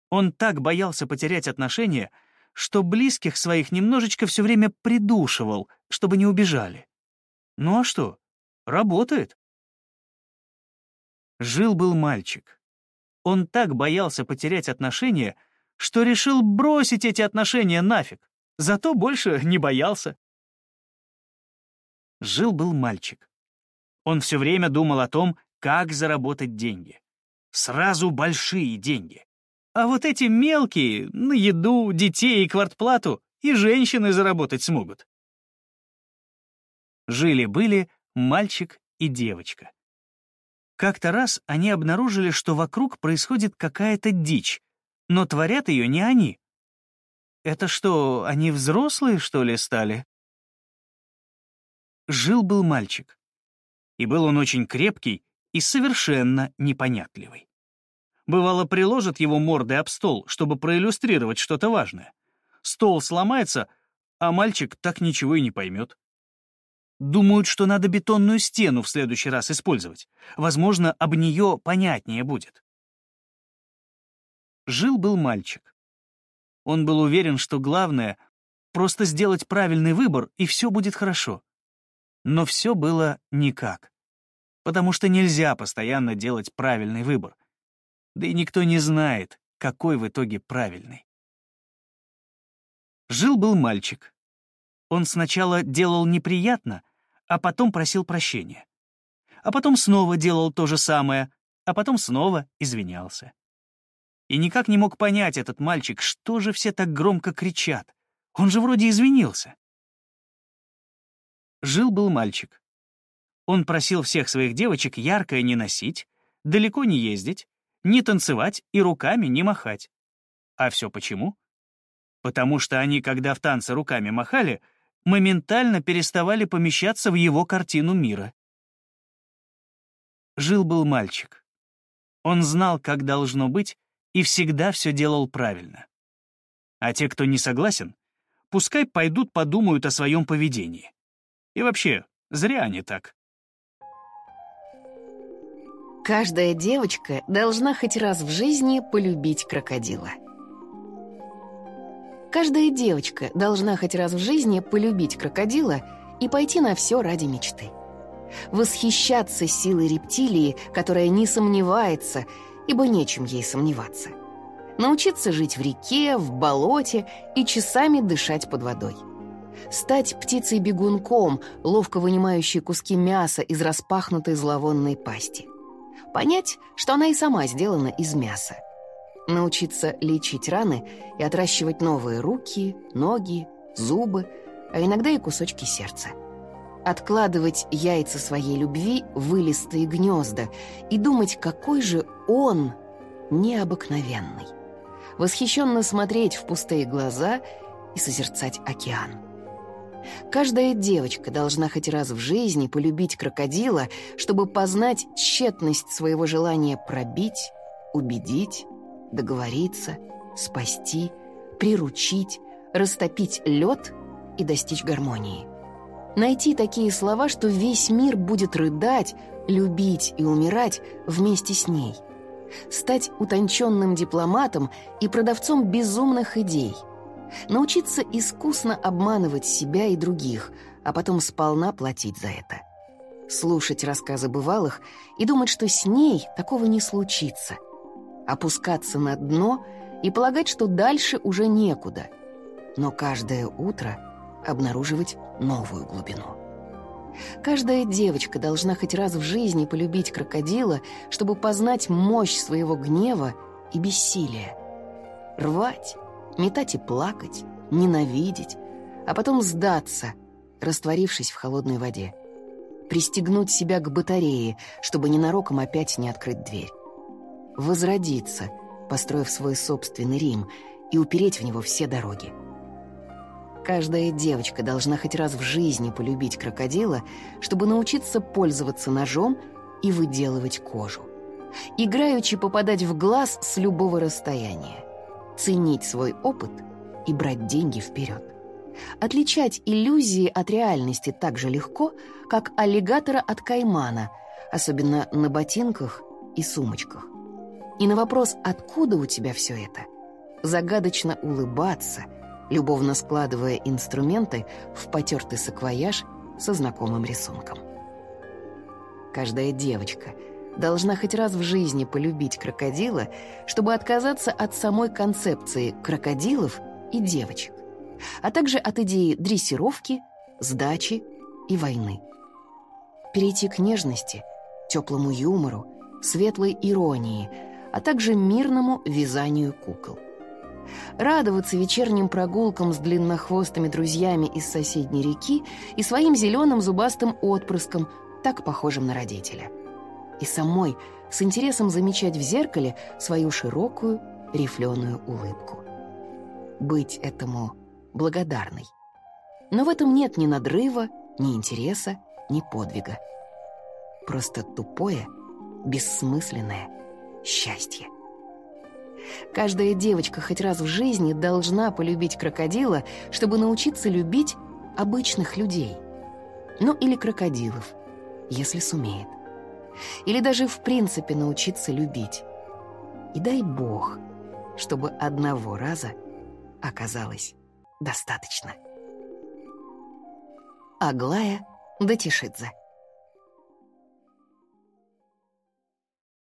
Он так боялся потерять отношения, что близких своих немножечко все время придушивал, чтобы не убежали. Ну а что? Работает. Жил-был мальчик. Он так боялся потерять отношения, что решил бросить эти отношения нафиг, зато больше не боялся. Жил-был мальчик. Он все время думал о том, как заработать деньги. Сразу большие деньги. А вот эти мелкие, на еду, детей и квартплату, и женщины заработать смогут. Жили-были мальчик и девочка. Как-то раз они обнаружили, что вокруг происходит какая-то дичь, но творят ее не они. Это что, они взрослые, что ли, стали? Жил-был мальчик. И был он очень крепкий и совершенно непонятливый. Бывало, приложат его мордой об стол, чтобы проиллюстрировать что-то важное. Стол сломается, а мальчик так ничего и не поймет. Думают, что надо бетонную стену в следующий раз использовать. Возможно, об нее понятнее будет. Жил-был мальчик. Он был уверен, что главное — просто сделать правильный выбор, и все будет хорошо. Но все было никак. Потому что нельзя постоянно делать правильный выбор. Да и никто не знает, какой в итоге правильный. Жил-был мальчик. Он сначала делал неприятно, а потом просил прощения. А потом снова делал то же самое, а потом снова извинялся. И никак не мог понять этот мальчик, что же все так громко кричат. Он же вроде извинился. Жил-был мальчик. Он просил всех своих девочек яркое не носить, далеко не ездить, не танцевать и руками не махать. А все почему? Потому что они, когда в танце руками махали, моментально переставали помещаться в его картину мира. Жил-был мальчик. Он знал, как должно быть, и всегда все делал правильно. А те, кто не согласен, пускай пойдут подумают о своем поведении. И вообще, зря они так. Каждая девочка должна хоть раз в жизни полюбить крокодила. Каждая девочка должна хоть раз в жизни полюбить крокодила и пойти на все ради мечты. Восхищаться силой рептилии, которая не сомневается, ибо нечем ей сомневаться. Научиться жить в реке, в болоте и часами дышать под водой. Стать птицей-бегунком, ловко вынимающей куски мяса из распахнутой зловонной пасти. Понять, что она и сама сделана из мяса – научиться лечить раны и отращивать новые руки, ноги, зубы, а иногда и кусочки сердца. Откладывать яйца своей любви в вылистые гнезда и думать, какой же он необыкновенный. Восхищенно смотреть в пустые глаза и созерцать океан. Каждая девочка должна хоть раз в жизни полюбить крокодила, чтобы познать тщетность своего желания пробить, убедить, договориться, спасти, приручить, растопить лед и достичь гармонии. Найти такие слова, что весь мир будет рыдать, любить и умирать вместе с ней. Стать утонченным дипломатом и продавцом безумных идей. Научиться искусно обманывать себя и других, а потом сполна платить за это. Слушать рассказы бывалых и думать, что с ней такого не случится – опускаться на дно и полагать, что дальше уже некуда, но каждое утро обнаруживать новую глубину. Каждая девочка должна хоть раз в жизни полюбить крокодила, чтобы познать мощь своего гнева и бессилия. Рвать, метать и плакать, ненавидеть, а потом сдаться, растворившись в холодной воде. Пристегнуть себя к батарее, чтобы ненароком опять не открыть дверь возродиться, построив свой собственный Рим и упереть в него все дороги. Каждая девочка должна хоть раз в жизни полюбить крокодила, чтобы научиться пользоваться ножом и выделывать кожу. Играючи попадать в глаз с любого расстояния. Ценить свой опыт и брать деньги вперед. Отличать иллюзии от реальности так же легко, как аллигатора от каймана, особенно на ботинках и сумочках. И на вопрос «Откуда у тебя все это?» загадочно улыбаться, любовно складывая инструменты в потертый саквояж со знакомым рисунком. Каждая девочка должна хоть раз в жизни полюбить крокодила, чтобы отказаться от самой концепции крокодилов и девочек, а также от идеи дрессировки, сдачи и войны. Перейти к нежности, теплому юмору, светлой иронии, а также мирному вязанию кукол. Радоваться вечерним прогулкам с длиннохвостыми друзьями из соседней реки и своим зеленым зубастым отпрыском, так похожим на родителя. И самой с интересом замечать в зеркале свою широкую рифленую улыбку. Быть этому благодарной. Но в этом нет ни надрыва, ни интереса, ни подвига. Просто тупое, бессмысленное счастье. Каждая девочка хоть раз в жизни должна полюбить крокодила, чтобы научиться любить обычных людей. Ну или крокодилов, если сумеет. Или даже в принципе научиться любить. И дай бог, чтобы одного раза оказалось достаточно. Аглая Датишидзе